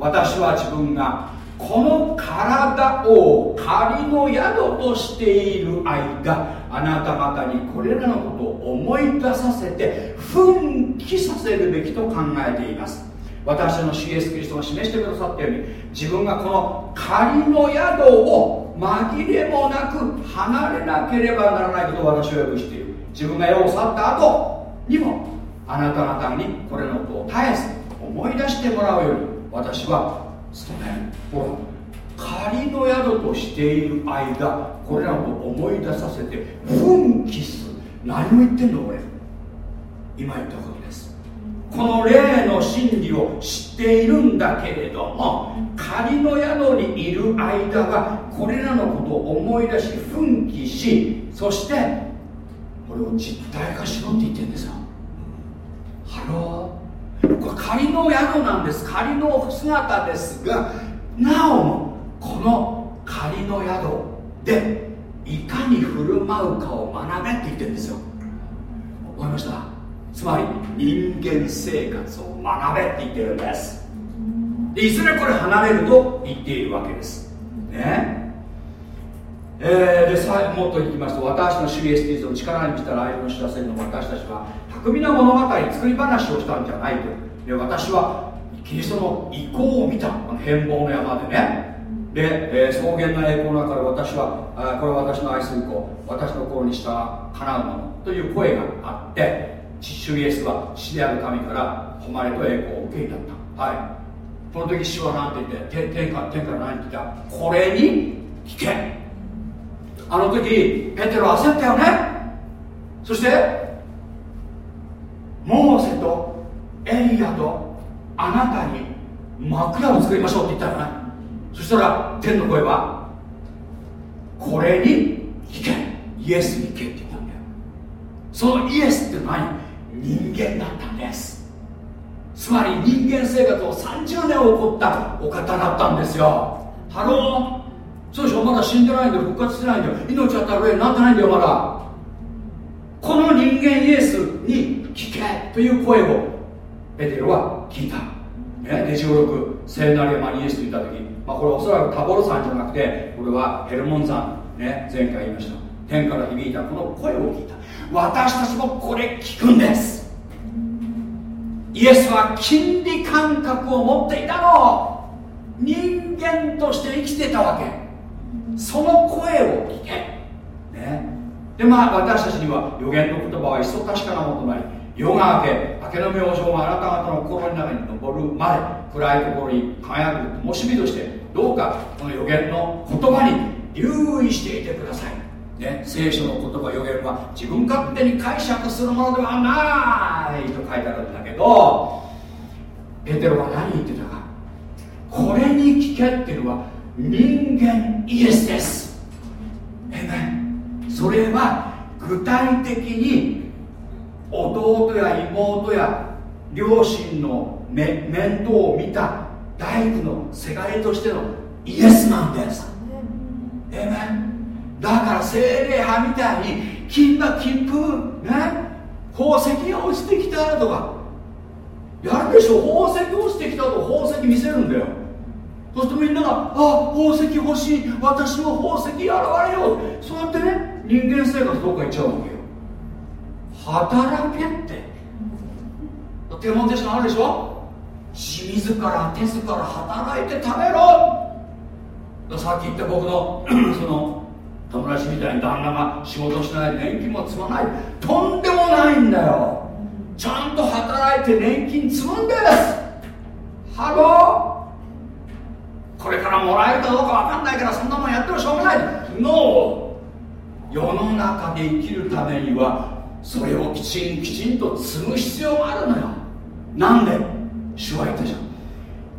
私は自分がこの体を仮の宿としている間あなた方にこれらのことを思い出させて奮起させるべきと考えています。私の主イエスキリストが示してくださったように自分がこの仮の宿を紛れもなく離れなければならないことを私はよく知っている。自分が世を去った後にもあなた方にこれのことを絶えず思い出してもらうように私は努めるほら仮の宿としている間これらを思い出させて奮起する。何を言ってんのこれ。今言ったことです。この霊の真理を知っているんだけれども仮の宿にいる間はこれらのことを思い出し奮起しそしてこれを実体化しろって言ってるんですよ。 Hello。仮の宿なんです。仮の姿ですがなおもこの仮の宿でいかに振る舞うかを学べって言ってるんですよ。覚えました？つまり人間生活を学べって言ってるんです。でいずれこれ離れると言っているわけです。ね。えー、でさもっといきますと私の主イエスキリストの力に満ちたライブの知らせるの私たちは巧みな物語作り話をしたんじゃないと。で私はキリストの意向を見た。あの変貌の山でね。で、えー、草原の栄光の中で私はあこれは私の愛する子。私の心にした叶うもの。という声があって主イエスは死である神から誉れと栄光を受けになった。はい。この時主は何て言って天から天から何て言った。これに聞け。あの時ペテロ焦ったよね。そしてモーセとエリアとあなたに枕を作りましょうって言ったよねそしたら天の声はこれに聞け。イエスに聞けって言ったんだよ。そのイエスって何人間だったんです。つまり人間生活を30年起こったお方だったんですよ。 Hello。そうでしょ？まだ死んでないんだよ。復活してないんだよ。命あったら上になってないんだよまだ。この人間イエスに聞けという声をペテロは聞いた、ね、デジオ6聖なる山にイエスと言った時、まあ、これおそらくタボロ山じゃなくてこれはヘルモン山、ね、前回言いました。天から響いたこの声を聞いた。私たちもこれ聞くんです。イエスは金利感覚を持っていたの人間として生きてたわけ。その声を聞け、ね、でまあ私たちには予言の言葉は一層確かなものとなり夜が明け明けの明星があなた方の心の中に昇るまで暗いところに輝く灯火としてどうかこの予言の言葉に留意していてください。ね、聖書の言葉予言は自分勝手に解釈するものではないと書いてあるんだけどペテロは何言ってたか。これに聞けっていうのは人間イエスです。えそれは具体的に弟や妹や両親の面倒を見た大工のせがれとしてのイエスなんですえめだから精霊派みたいに金が金粉ね宝石が落ちてきたとかやるでしょ宝石落ちてきたと宝石見せるんだよ。そうするとみんなが「あ宝石欲しい私も宝石現れよう」そうやってね人間生活どっか行っちゃうわけよ。働けって。手モテ書あるでしょ？自ら手ずから働いて食べろ。さっき言った僕の その友達みたいに旦那が仕事しない年金も積まない。とんでもないんだよ。ちゃんと働いて年金積むんです。 Hello。これからもらえるかどうか分かんないからそんなもんやってもしょうがない。 No 世の中で生きるためにはそれをきちんきちんと積む必要があるのよ。なんで？主は言ったじゃん。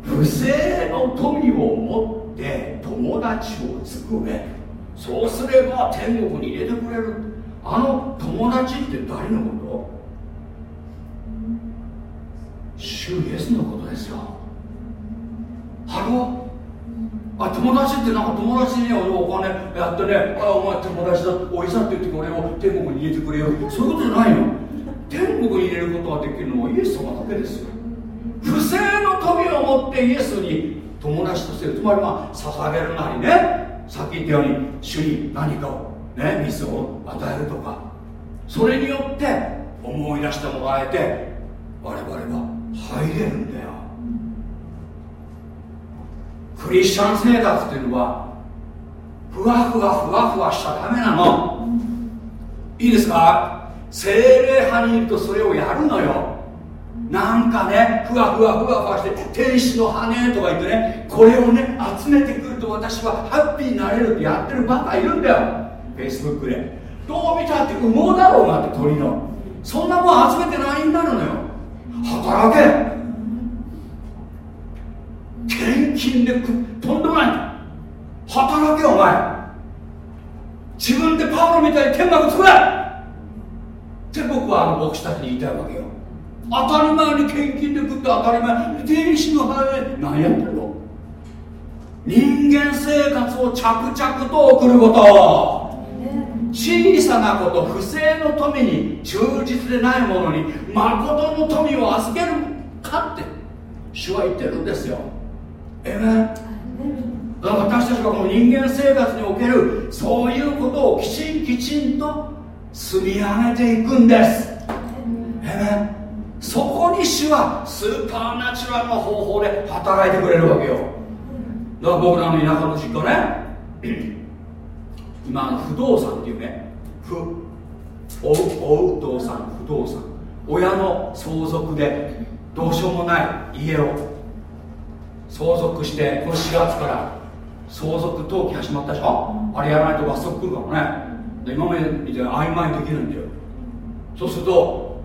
不正の富を持って友達を作れそうすれば天国に入れてくれる。あの友達って誰のこと？主イエスのことですよ。 Hello。あ友達ってなんか友達にお金やってね。あお前友達だおいさって言って俺を天国に入れてくれよ。そういうことじゃないの。天国に入れることができるのはイエス様だけですよ。不正の富を持ってイエスに友達としてつまりまあ捧げるなりね。さっき言ったように主に何かをね水を与えるとか。それによって思い出してもらえて我々は入れるんだよ。クリスチャン生活っていうのはふわふわふわふわしちゃダメなの。いいですか？精霊派にいるとそれをやるのよ。なんかねふわふわふわふわして天使の羽とか言ってねこれをね集めてくると私はハッピーになれるってやってるバカいるんだよ。フェイスブックで。どう見たって羽毛だろうがって鳥の。そんなもん集めて何になるのよ。働け。献金でとんでもない働けお前。自分でパウロみたいに天幕作れ。って僕はあの牧師たちに言いたいわけよ。当たり前に献金で食って当たり前。天使の羽で。何やってるの？人間生活を着々と送ること。小さなこと不正の富に忠実でないものに誠の富を預けるかって主は言ってるんですよ。えめだから私たちがこの人間生活におけるそういうことをきちんきちんと積み上げていくんです。えめそこに主はスーパーナチュラルな方法で働いてくれるわけよ。だから僕らの田舎の実家ね。今不動産っていうね。不お不動産不動産。親の相続でどうしようもない家を相続してこの4月から相続登記始まったでしょ？あれやらないと罰則来るからね。で今までみたいに曖昧にできるんだよ。そうすると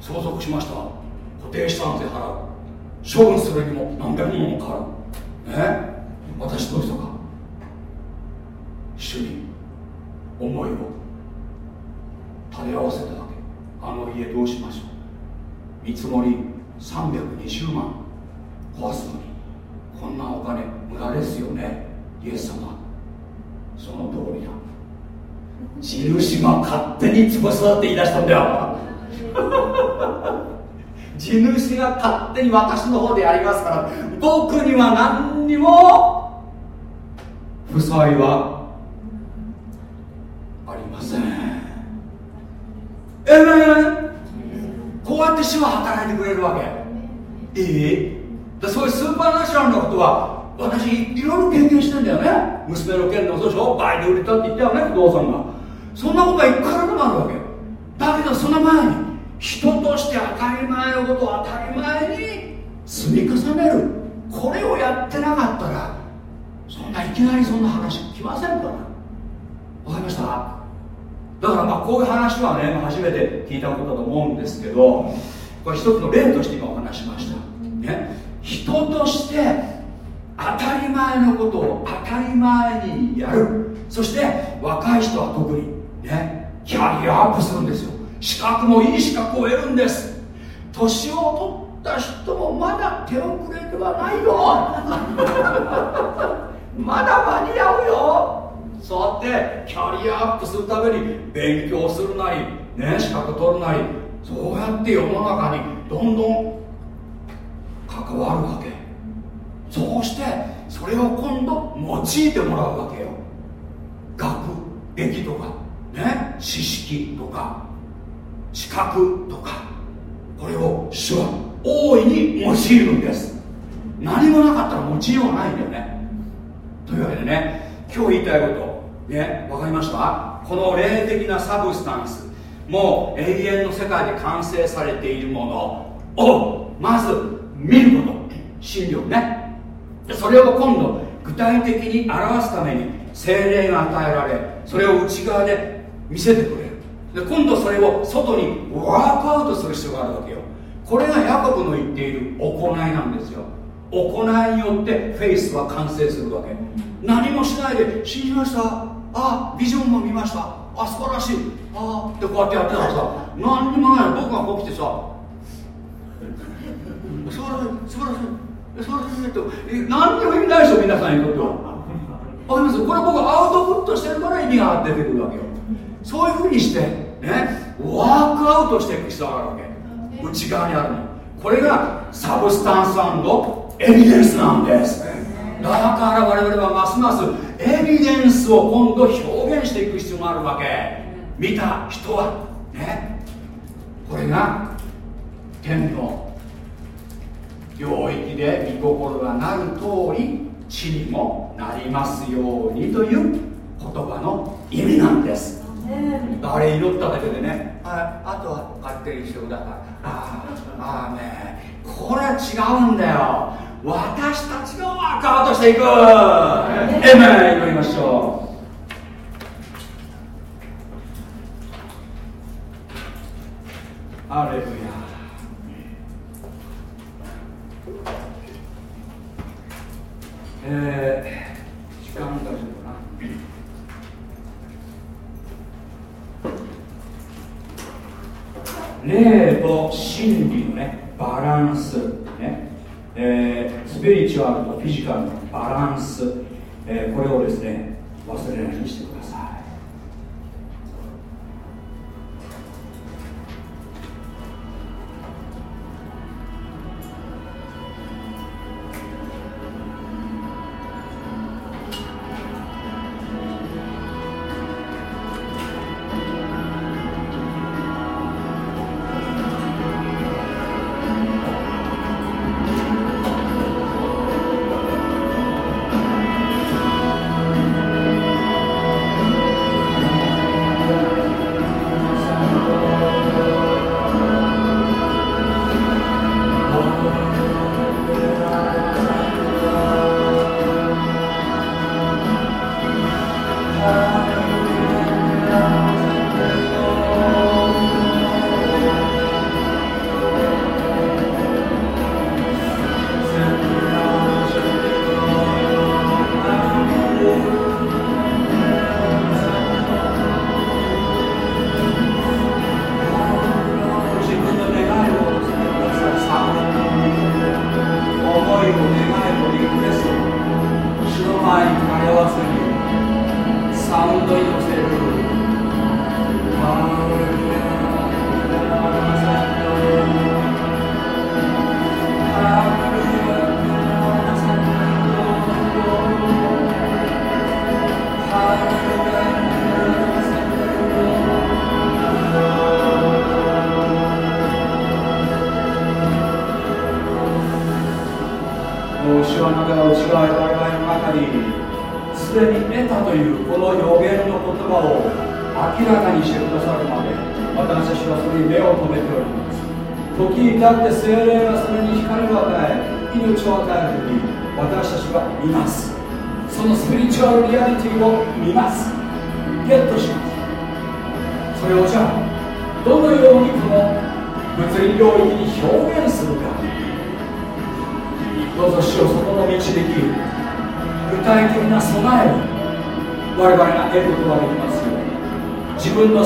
相続しました。固定資産税払う。処分するにも何百万もかかる。ね？私どうしたか？主に思いを垂れ合わせたわけ。あの家どうしましょう？見積もり320万。壊すのにこんなお金無駄ですよね。イエス様。その通りだ。地主が勝手に潰すって言い出したんだよ。地主が勝手に私の方でやりますから。僕には何にも負債はありません。えめこうやって主は働いてくれるわけ。いいでそういうスーパーナチュラルなことは私いろいろ経験してんだよね。娘の件でもそうでしょ。倍で売れたって言ったよね不動産が。そんなことはいくらでもあるわけ。だけどその前に人として当たり前のことを当たり前に積み重ねる。これをやってなかったらそんないきなりそんな話来ませんから。わかりました？だからまあこういう話はね初めて聞いたことだと思うんですけどこれ一つの例として今お話しました。ね。人として当たり前のことを当たり前にやる。そして若い人は特にねキャリアアップするんですよ。資格もいい資格を得るんです。年を取った人もまだ手遅れではないよ。まだ間に合うよ。そうやってキャリアアップするために勉強するなりね資格取るなりそうやって世の中にどんどん関わるわけ。そうしてそれを今度用いてもらうわけよ。学歴とかね知識とか資格とかこれを主は大いに用いるんです。何もなかったら用いようがないんだよね。というわけでね今日言いたいことね分かりました？この霊的なサブスタンスもう永遠の世界で完成されているものをまず見ること。真理をねそれを今度具体的に表すために精霊が与えられそれを内側で見せてくれる。で今度それを外にワークアウトする必要があるわけよ。これがヤコブの言っている行いなんですよ。行いによってフェイスは完成するわけ。何もしないで信じました。あビジョンも見ました。あ素晴らしい。あってこうやってやってたらさ何にもない僕がこう来てさ素晴らしい素晴らしい素晴らしいって何にも意味ないでしょ皆さんにとっては。わかりますこれ僕アウトプットしてるから意味が出てくるわけよ。そういうふうにしてねワークアウトしていく必要があるわけ。内側にあるの。これがサブスタンスエビデンスなんです。だから我々はますますエビデンスを今度表現していく必要があるわけ。見た人は。ね。これが天の領域で御心がなる通り地にもなりますようにという言葉の意味なんです。あれ祈っただけでね。ああとは勝手にしてください。ああねこれは違うんだよ。私たちがワークアウトしていく。エメン祈りましょう。アレルヤえー、時間大丈夫かな。霊と真理のねバランスね、えー、スピリチュアルとフィジカルのバランス、えー、これをですね忘れないようにしてください。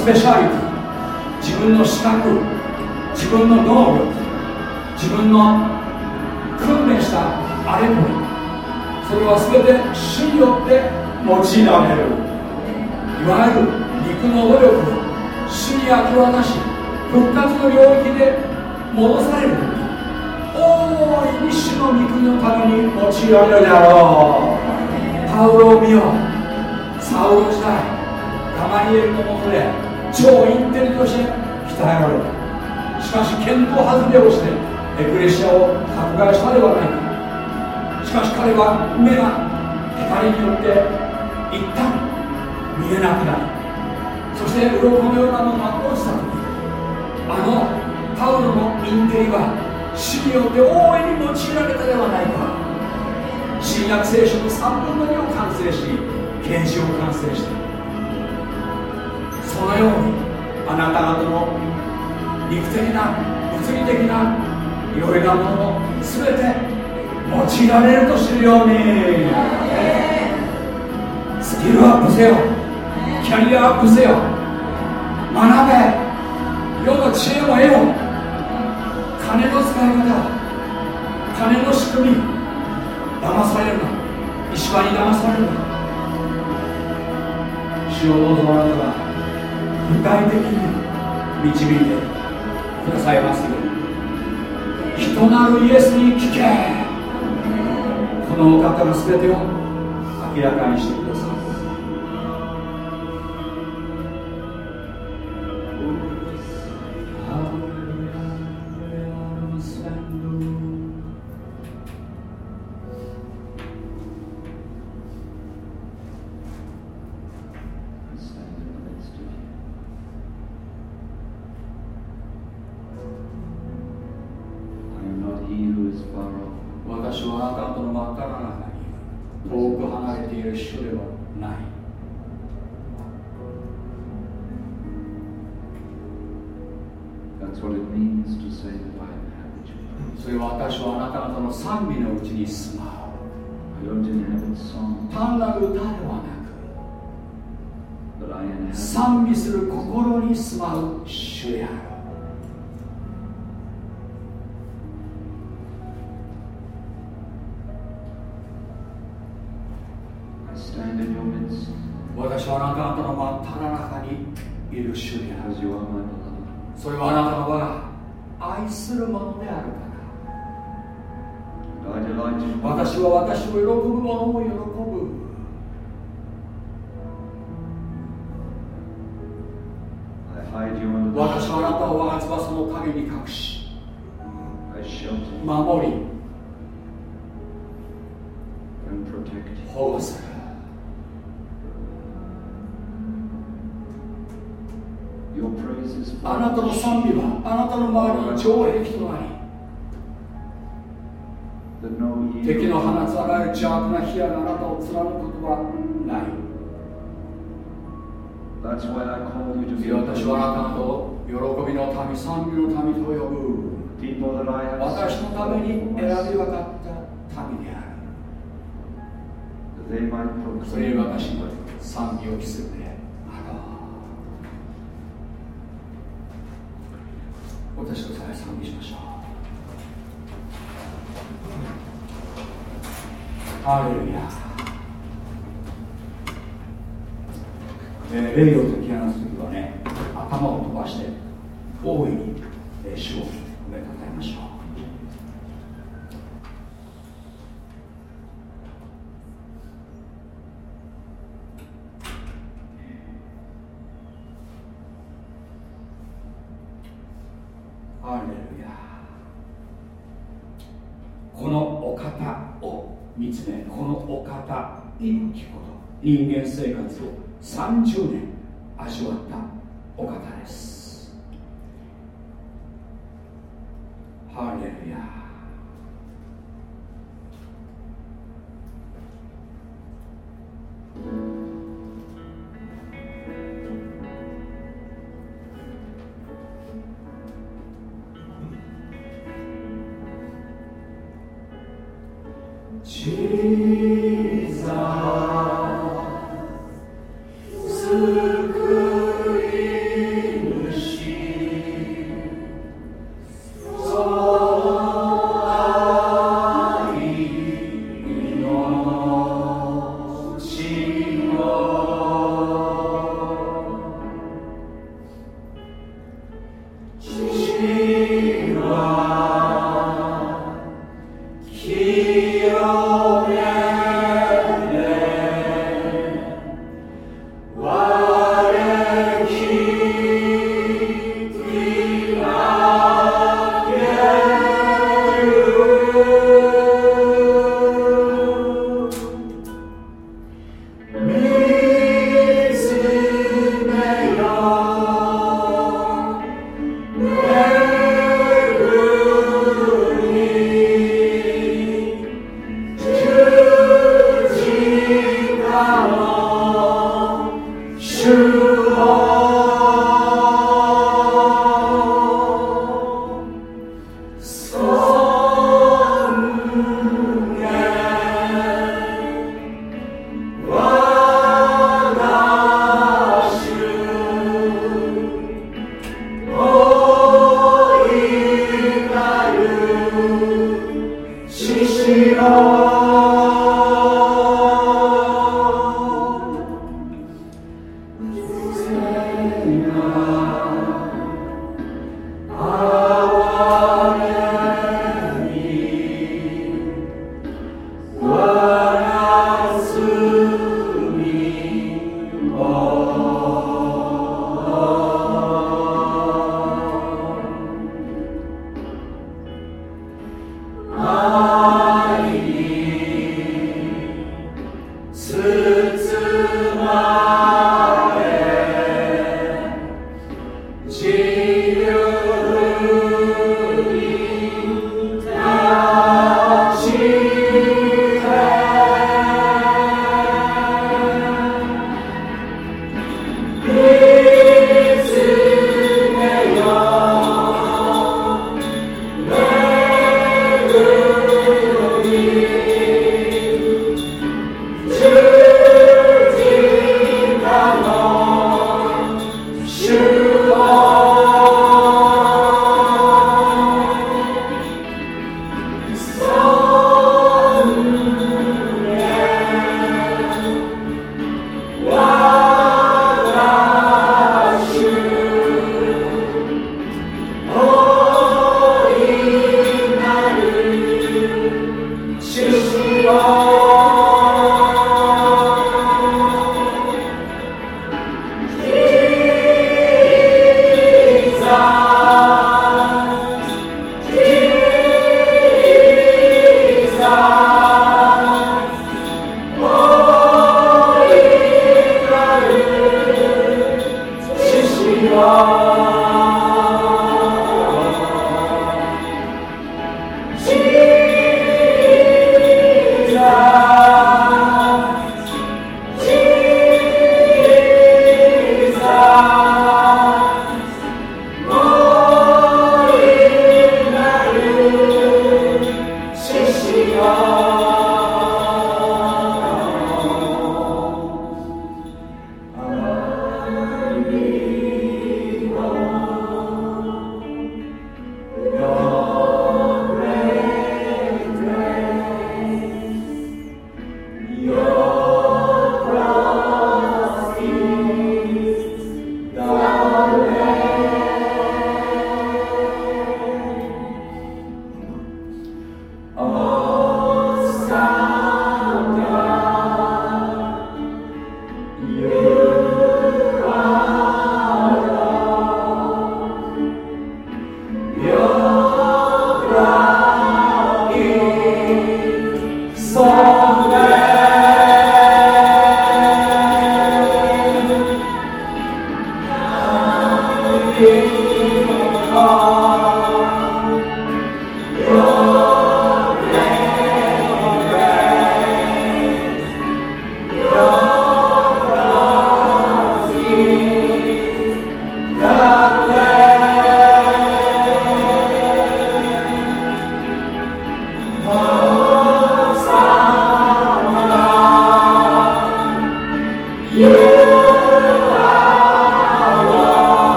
スペシャリティ。自分の資格。自分の能力。自分の訓練したあれこれ。それは全て主によって用いられる。いわゆる肉の努力を主に明け渡し復活の領域で戻される。に大いに主の肉のために用いられるであろう。パウロを見よ。うサウロ時代ダマリエルのもとで超インテリとして鍛えられたしかし見当外れをしてエクレシアを迫害したではないか。しかし彼は目が光によって一旦見えなくなる。そして鱗のようなものが落ちた時あのパウロのインテリは死によって大いに用いられたではないか。新約聖書の3分の2を完成し原始を完成した。そのようにあなた方の肉的な物理的ないろいろなものを全て用いられると知るように。スキルアップせよ。キャリアアップせよ。学べ。世の知恵を得よ。金の使い方。金の仕組み。騙されるな。石場に騙されるな。主をどうぞあなたが具体的に導いてくださいますように。人なるイエスに聞け。このお方が全てを明らかにして賛美のうちに住まう。単なる歌ではなく賛美する心に住まう主である。私はあなた方の真っ只中にいる主である.それはあなたの我が愛するものであるから私は私を喜ぶものを喜ぶ。はい私はあなたを我が翼の影に隠し守り保護する。Your praise is あなたの賛美はあなたの周りの城壁となり敵の放つあらゆる邪悪な火やあなたを貫くことはない。That's why I call you to い be や私はあなたと喜びの民賛美の民と呼ぶ私のために選び分かった民である。それ私の賛美を期するであろう。私とさえ賛美しましょうハレルヤえー霊を解き放つ時はね頭を飛ばして大いに、えー主を褒めたたえましょうハレルヤこのお方を見つめこのお方に聞くこと人間生活を30年味わったお方です。ハレルヤジ Jesus.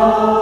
Oh.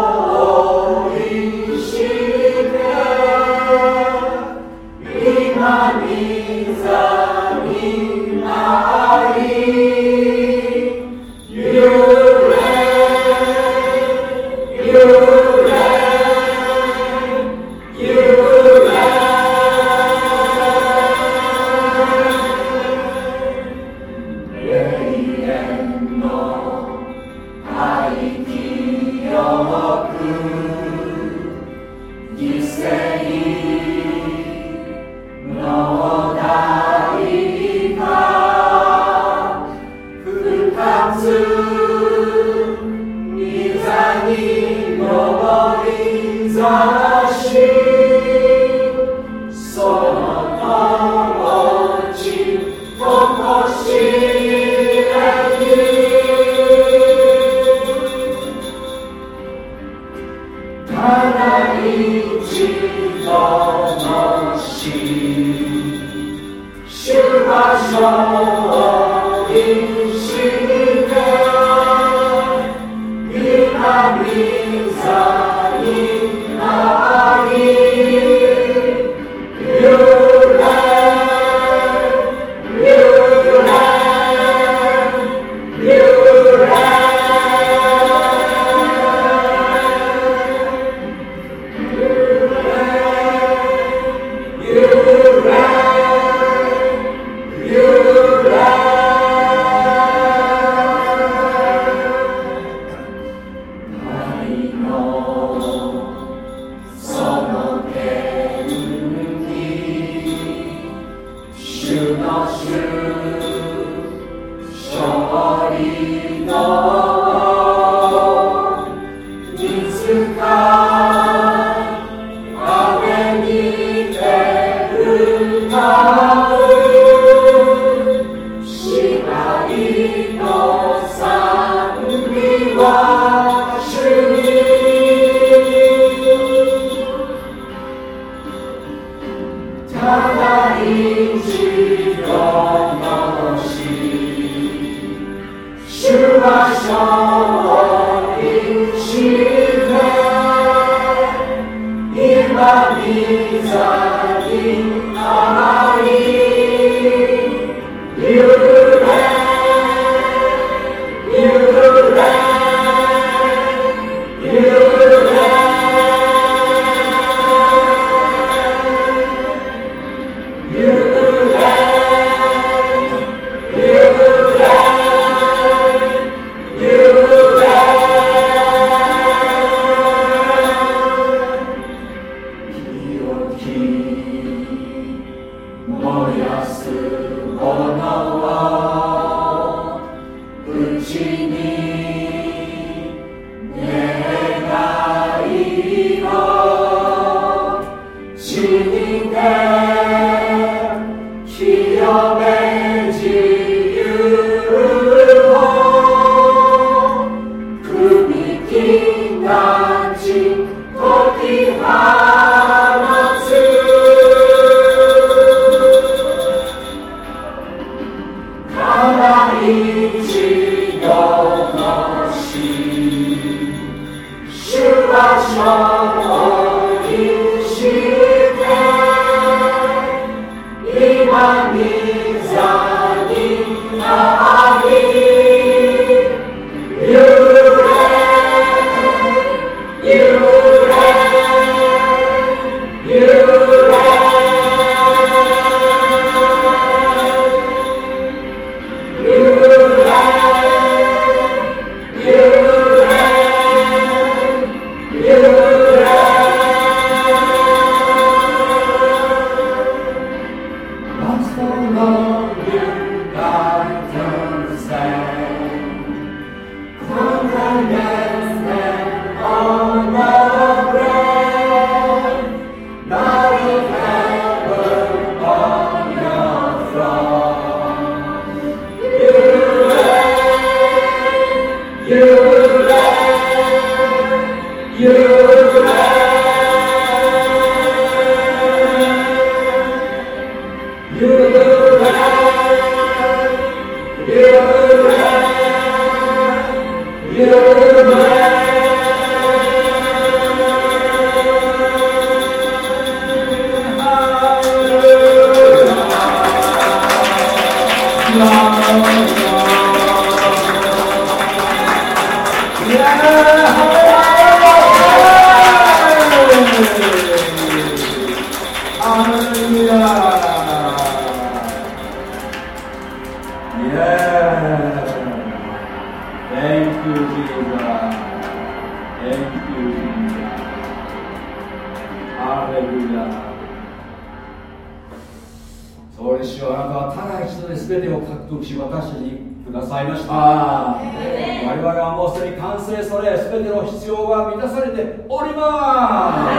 々もうすでに完成され全ての必要が満たされております、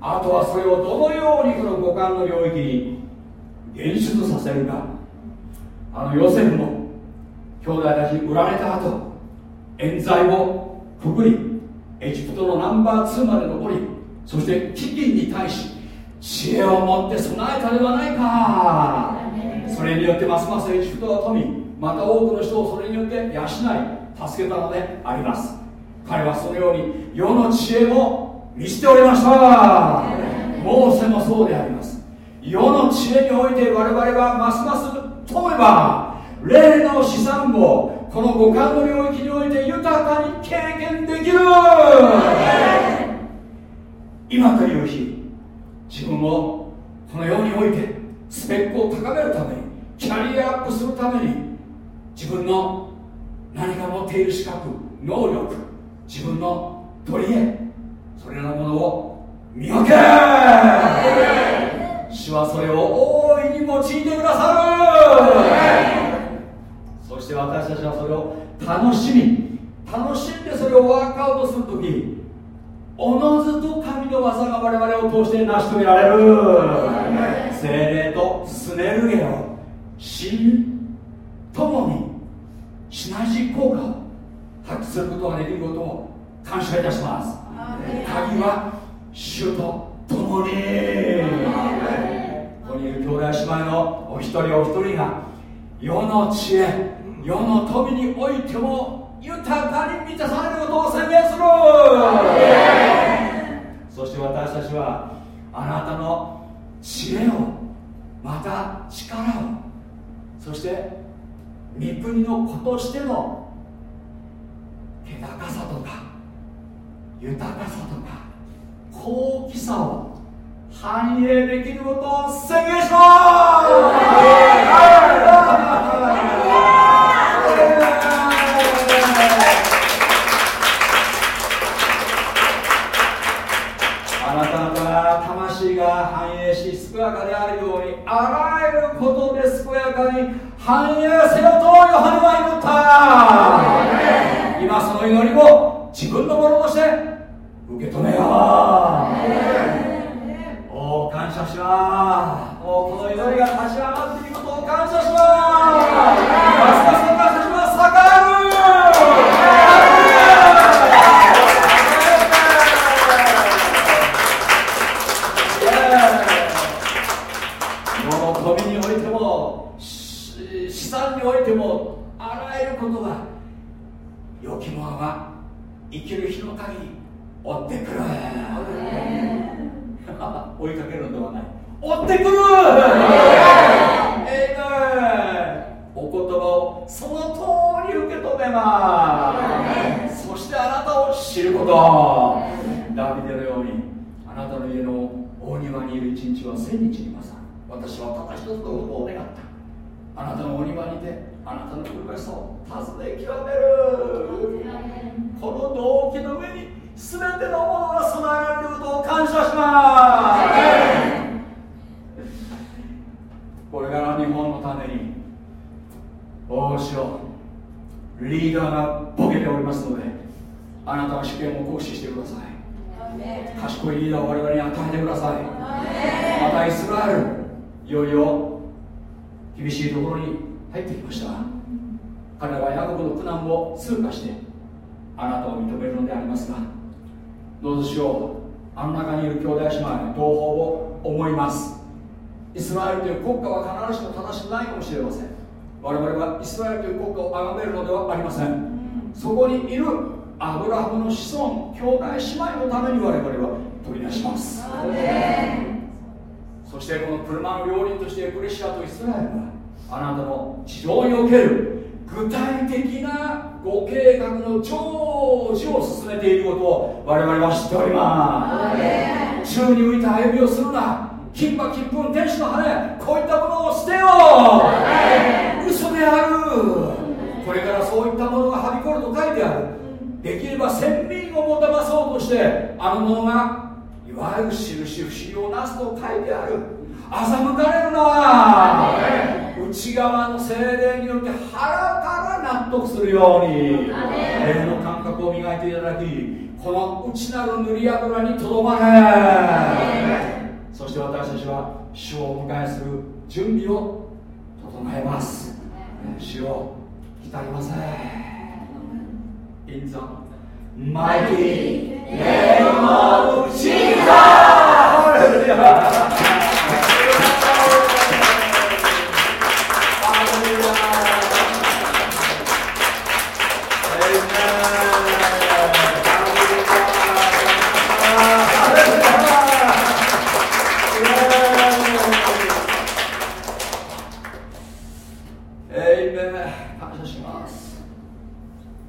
あとはそれをどのようにこの五感の領域に演出させるか。あのヨセフも兄弟たちに売られた後冤罪をくぐりエジプトのナンバー2まで残りそして飢饉に対し知恵を持って備えたではないか。それによってますますエジプトは富。また多くの人をそれによって養い助けたのであります。彼はそのように世の知恵も見せておりました。モーセもそうであります。世の知恵において我々はますます富めば霊の資産をこの五感の領域において豊かに経験できる。今という日自分をこの世においてスペックを高めるためにキャリアアップするために自分の何か持っている資格能力自分の取り柄それらのものを見分け主はそれを大いに用いてくださる。そして私たちはそれを楽しみ楽しんでそれをワークアウトするときおのずと神の技が我々を通して成し遂げられる。精霊とスネルゲを心ともにシナジー効果を発揮することができることを感謝いたします。鍵は主と共に。ここにいる兄弟姉妹のお一人お一人が世の知恵世の富においても豊かに満たされることを宣言する。そして私たちはあなたの知恵をまた力をそして御国の子としての気高さとか豊かさとか高貴さを反映できることを宣言します。が繁栄し健やかであるようにあらゆることで健やかに繁栄せよとヨハネは祈った今その祈りを自分のものとして受け止めよう。おお感謝します。おこの祈りが立ち上がっていることを感謝しますてもあらゆることが良き者が生きる日の限り追ってくる追いかけるのではない追ってくる。えいお言葉をその通り受け止めます。そしてあなたを知ること。ダビデのようにあなたの家の大庭にいる一日は千日に勝る私はただ一つのことを願った。あなたのお庭にてあなたの苦しさを尋ね極める。この動機の上に全てのものが備えられることを感謝しますこれから日本のためにおおしよリーダーがボケておりますのであなたは主権を行使してください。賢いリーダーを我々に与えてください。またイスラエルいよいよ厳しいところに入ってきました。彼らはヤコブの苦難を通過してあなたを認めるのでありますがどうぞしようあの中にいる兄弟姉妹の同胞を思いますイスラエルという国家は必ずしも正しくないかもしれません。我々はイスラエルという国家を崇めるのではありません。そこにいるアブラハムの子孫兄弟姉妹のために我々は取り出します。そしてこの車の両輪としてエクレシアとイスラエルはあなたの地上における具体的なご計画の成就を進めていることを我々は知っております。宙に浮いた歩みをするな金馬金粉天使の羽こういったものを捨てよう。嘘である。これからそういったものがはびこると書いてある。できれば先民をもたまそうとしてあのものがいわゆる印不思議をなすと書いてある。欺かれるな。内側の精霊によって腹から納得するように。霊の感覚を磨いていただきこの内なる塗り油にとどまれ。そして私たちは主をお迎えする準備を整えます。主を浸りません In the mighty name of Jesus!